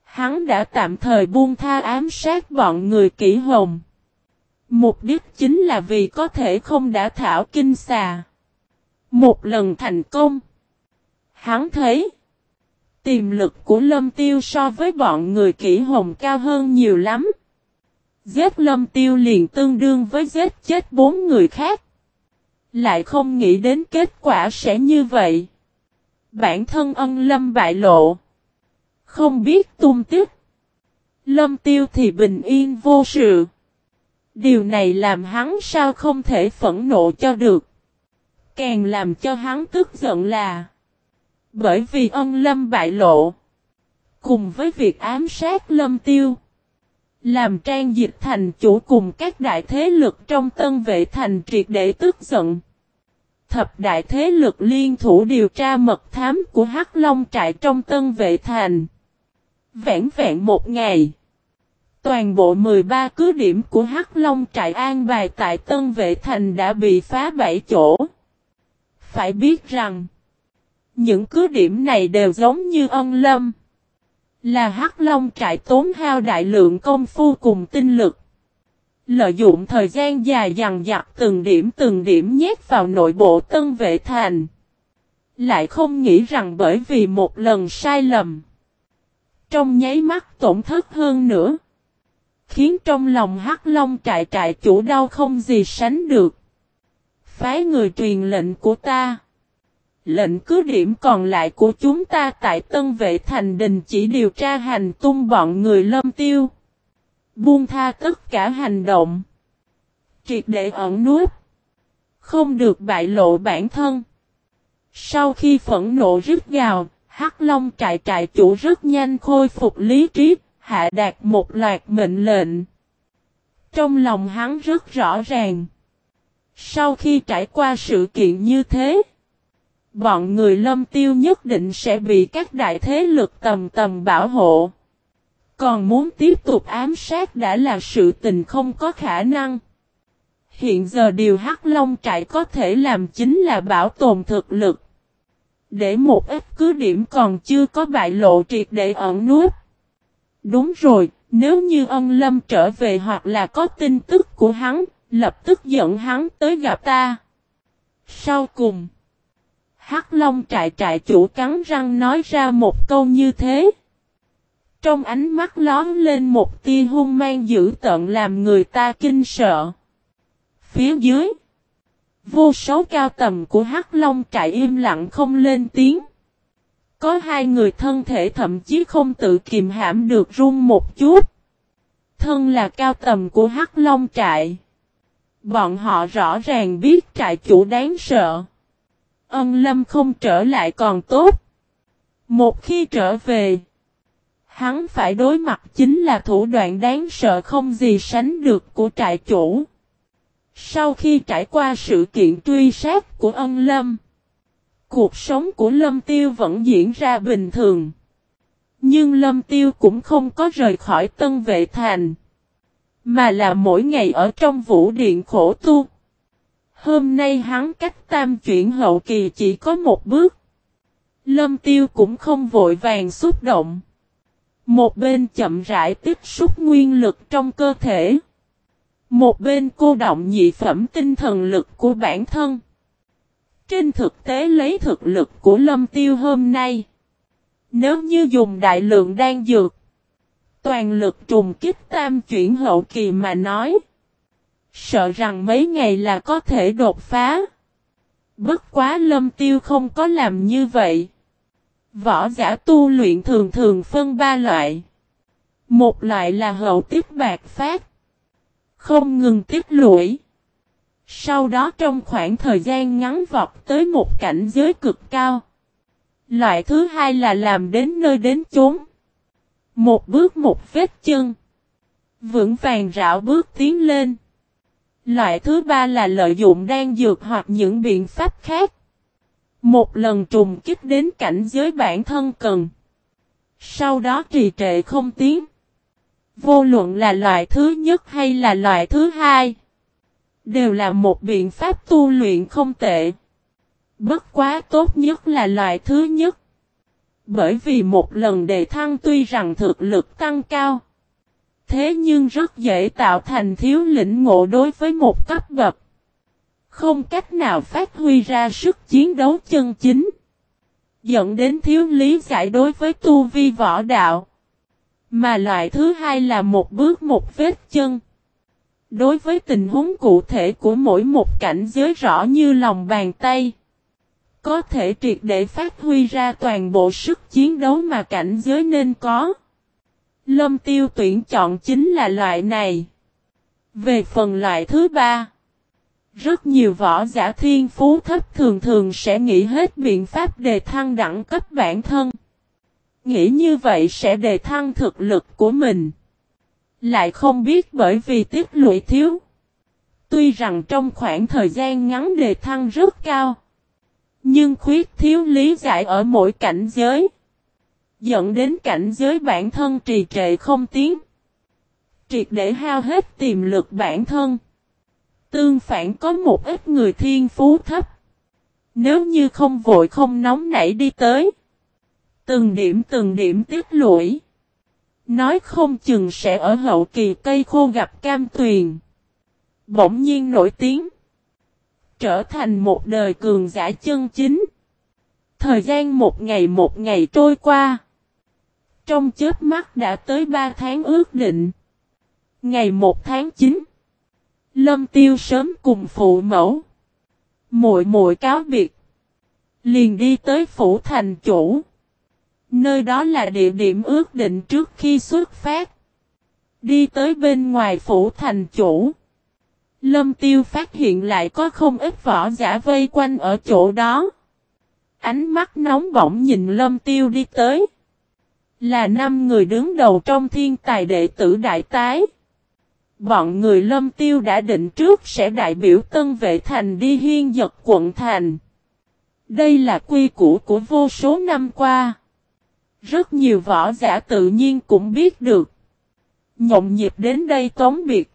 Hắn đã tạm thời buông tha ám sát bọn người kỹ hồng. Mục đích chính là vì có thể không đã thảo kinh xà. Một lần thành công. Hắn thấy. Tiềm lực của lâm tiêu so với bọn người kỹ hồng cao hơn nhiều lắm. Giết lâm tiêu liền tương đương với giết chết bốn người khác. Lại không nghĩ đến kết quả sẽ như vậy. Bản thân ân lâm bại lộ. Không biết tung tích. Lâm tiêu thì bình yên vô sự. Điều này làm hắn sao không thể phẫn nộ cho được. Càng làm cho hắn tức giận là bởi vì ân lâm bại lộ. Cùng với việc ám sát lâm tiêu. Làm trang dịch thành chủ cùng các đại thế lực trong tân vệ thành triệt để tức giận. Thập đại thế lực liên thủ điều tra mật thám của Hắc Long trại trong tân vệ thành. Vẹn vẹn một ngày. Toàn bộ 13 cứ điểm của Hắc Long trại an bài tại Tân Vệ Thành đã bị phá bảy chỗ. Phải biết rằng, những cứ điểm này đều giống như ân lâm. Là Hắc Long trại tốn hao đại lượng công phu cùng tinh lực. Lợi dụng thời gian dài dằn dặt từng điểm từng điểm nhét vào nội bộ Tân Vệ Thành. Lại không nghĩ rằng bởi vì một lần sai lầm. Trong nháy mắt tổn thất hơn nữa. Khiến trong lòng hắc long trại trại chủ đau không gì sánh được. Phái người truyền lệnh của ta. Lệnh cứ điểm còn lại của chúng ta tại Tân Vệ Thành Đình chỉ điều tra hành tung bọn người lâm tiêu. Buông tha tất cả hành động. Triệt để ẩn núp. Không được bại lộ bản thân. Sau khi phẫn nộ rứt gào, Hắc Long trại trại chủ rất nhanh khôi phục lý trí, hạ đạt một loạt mệnh lệnh. Trong lòng hắn rất rõ ràng. Sau khi trải qua sự kiện như thế, bọn người lâm tiêu nhất định sẽ bị các đại thế lực tầm tầm bảo hộ. Còn muốn tiếp tục ám sát đã là sự tình không có khả năng. Hiện giờ điều Hắc Long trại có thể làm chính là bảo tồn thực lực. Để một ít cứ điểm còn chưa có bại lộ triệt để ẩn nút. Đúng rồi, nếu như ân lâm trở về hoặc là có tin tức của hắn, lập tức dẫn hắn tới gặp ta. Sau cùng, Hắc Long trại trại chủ cắn răng nói ra một câu như thế. Trong ánh mắt lón lên một tia hung mang dữ tận làm người ta kinh sợ. Phía dưới, vô số cao tầm của Hắc Long trại im lặng không lên tiếng. Có hai người thân thể thậm chí không tự kiềm hãm được run một chút. Thân là cao tầm của Hắc Long trại. Bọn họ rõ ràng biết trại chủ đáng sợ. Ân lâm không trở lại còn tốt. Một khi trở về, hắn phải đối mặt chính là thủ đoạn đáng sợ không gì sánh được của trại chủ. Sau khi trải qua sự kiện truy sát của ân lâm, Cuộc sống của Lâm Tiêu vẫn diễn ra bình thường. Nhưng Lâm Tiêu cũng không có rời khỏi Tân Vệ Thành. Mà là mỗi ngày ở trong vũ điện khổ tu. Hôm nay hắn cách tam chuyển hậu kỳ chỉ có một bước. Lâm Tiêu cũng không vội vàng xúc động. Một bên chậm rãi tích xúc nguyên lực trong cơ thể. Một bên cô động nhị phẩm tinh thần lực của bản thân. Trên thực tế lấy thực lực của lâm tiêu hôm nay. Nếu như dùng đại lượng đan dược. Toàn lực trùng kích tam chuyển hậu kỳ mà nói. Sợ rằng mấy ngày là có thể đột phá. Bất quá lâm tiêu không có làm như vậy. Võ giả tu luyện thường thường phân ba loại. Một loại là hậu tiếp bạc phát. Không ngừng tiếp lũy. Sau đó trong khoảng thời gian ngắn vọt tới một cảnh giới cực cao. Loại thứ hai là làm đến nơi đến chốn. Một bước một vết chân. Vững vàng rảo bước tiến lên. Loại thứ ba là lợi dụng đan dược hoặc những biện pháp khác. Một lần trùng kích đến cảnh giới bản thân cần. Sau đó trì trệ không tiến. Vô luận là loại thứ nhất hay là loại thứ hai. Đều là một biện pháp tu luyện không tệ. Bất quá tốt nhất là loại thứ nhất. Bởi vì một lần đề thăng tuy rằng thực lực tăng cao. Thế nhưng rất dễ tạo thành thiếu lĩnh ngộ đối với một cấp bậc. Không cách nào phát huy ra sức chiến đấu chân chính. Dẫn đến thiếu lý giải đối với tu vi võ đạo. Mà loại thứ hai là một bước một vết chân. Đối với tình huống cụ thể của mỗi một cảnh giới rõ như lòng bàn tay. Có thể triệt để phát huy ra toàn bộ sức chiến đấu mà cảnh giới nên có. Lâm tiêu tuyển chọn chính là loại này. Về phần loại thứ ba. Rất nhiều võ giả thiên phú thấp thường thường sẽ nghĩ hết biện pháp đề thăng đẳng cấp bản thân. Nghĩ như vậy sẽ đề thăng thực lực của mình. Lại không biết bởi vì tiết lụy thiếu. Tuy rằng trong khoảng thời gian ngắn đề thăng rất cao. Nhưng khuyết thiếu lý giải ở mỗi cảnh giới. Dẫn đến cảnh giới bản thân trì trệ không tiến. Triệt để hao hết tiềm lực bản thân. Tương phản có một ít người thiên phú thấp. Nếu như không vội không nóng nảy đi tới. Từng điểm từng điểm tiết lũi. Nói không chừng sẽ ở hậu kỳ cây khô gặp cam tuyền. Bỗng nhiên nổi tiếng. Trở thành một đời cường giả chân chính. Thời gian một ngày một ngày trôi qua. Trong chết mắt đã tới ba tháng ước định. Ngày một tháng 9. Lâm Tiêu sớm cùng phụ mẫu. Muội muội cáo biệt. Liền đi tới phủ thành chủ. Nơi đó là địa điểm ước định trước khi xuất phát. Đi tới bên ngoài phủ thành chủ. Lâm Tiêu phát hiện lại có không ít võ giả vây quanh ở chỗ đó. Ánh mắt nóng bỏng nhìn Lâm Tiêu đi tới. Là năm người đứng đầu trong thiên tài đệ tử đại tái. Bọn người lâm tiêu đã định trước sẽ đại biểu tân vệ thành đi hiên giật quận thành. Đây là quy củ của vô số năm qua. Rất nhiều võ giả tự nhiên cũng biết được. Nhộn nhịp đến đây tống biệt.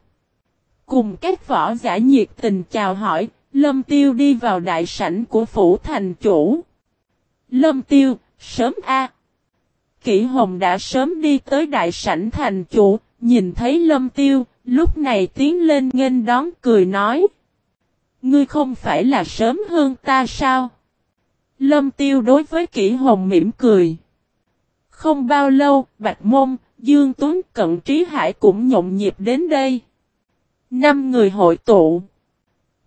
Cùng các võ giả nhiệt tình chào hỏi, Lâm Tiêu đi vào đại sảnh của phủ thành chủ. Lâm Tiêu, sớm A. Kỷ Hồng đã sớm đi tới đại sảnh thành chủ, nhìn thấy Lâm Tiêu, Lúc này tiến lên nghênh đón cười nói. Ngươi không phải là sớm hơn ta sao? Lâm tiêu đối với kỷ hồng mỉm cười. Không bao lâu, Bạch Môn, Dương Tuấn Cận Trí Hải cũng nhộn nhịp đến đây. Năm người hội tụ.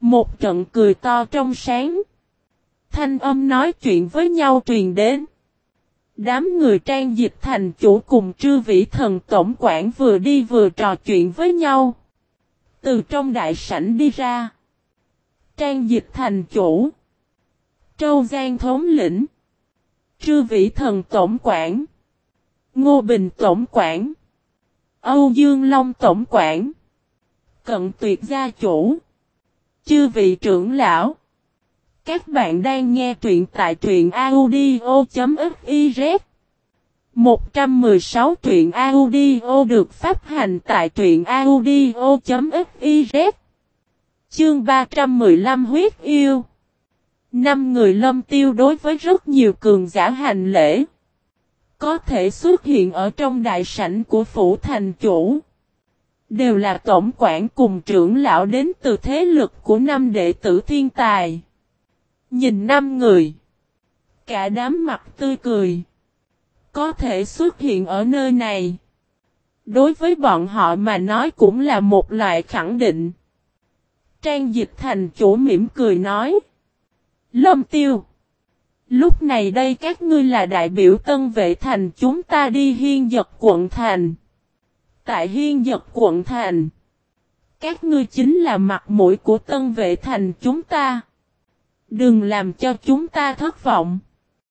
Một trận cười to trong sáng. Thanh âm nói chuyện với nhau truyền đến. Đám người trang dịch thành chủ cùng trư vĩ thần tổng quản vừa đi vừa trò chuyện với nhau. Từ trong đại sảnh đi ra. Trang dịch thành chủ. Châu Giang thống lĩnh. Trư vĩ thần tổng quản. Ngô Bình tổng quản. Âu Dương Long tổng quản. Cận tuyệt gia chủ. Chư vị trưởng lão. Các bạn đang nghe truyện tại truyện audio.fiz 116 truyện audio được phát hành tại truyện audio.fiz Chương 315 huyết yêu. Năm người lâm tiêu đối với rất nhiều cường giả hành lễ. Có thể xuất hiện ở trong đại sảnh của phủ thành chủ. Đều là tổng quản cùng trưởng lão đến từ thế lực của năm đệ tử thiên tài. Nhìn năm người. Cả đám mặt tươi cười. Có thể xuất hiện ở nơi này. Đối với bọn họ mà nói cũng là một loại khẳng định. Trang dịch thành chủ mỉm cười nói. Lâm tiêu. Lúc này đây các ngươi là đại biểu tân vệ thành chúng ta đi hiên giật quận thành. Tại hiên giật quận thành. Các ngươi chính là mặt mũi của tân vệ thành chúng ta. Đừng làm cho chúng ta thất vọng.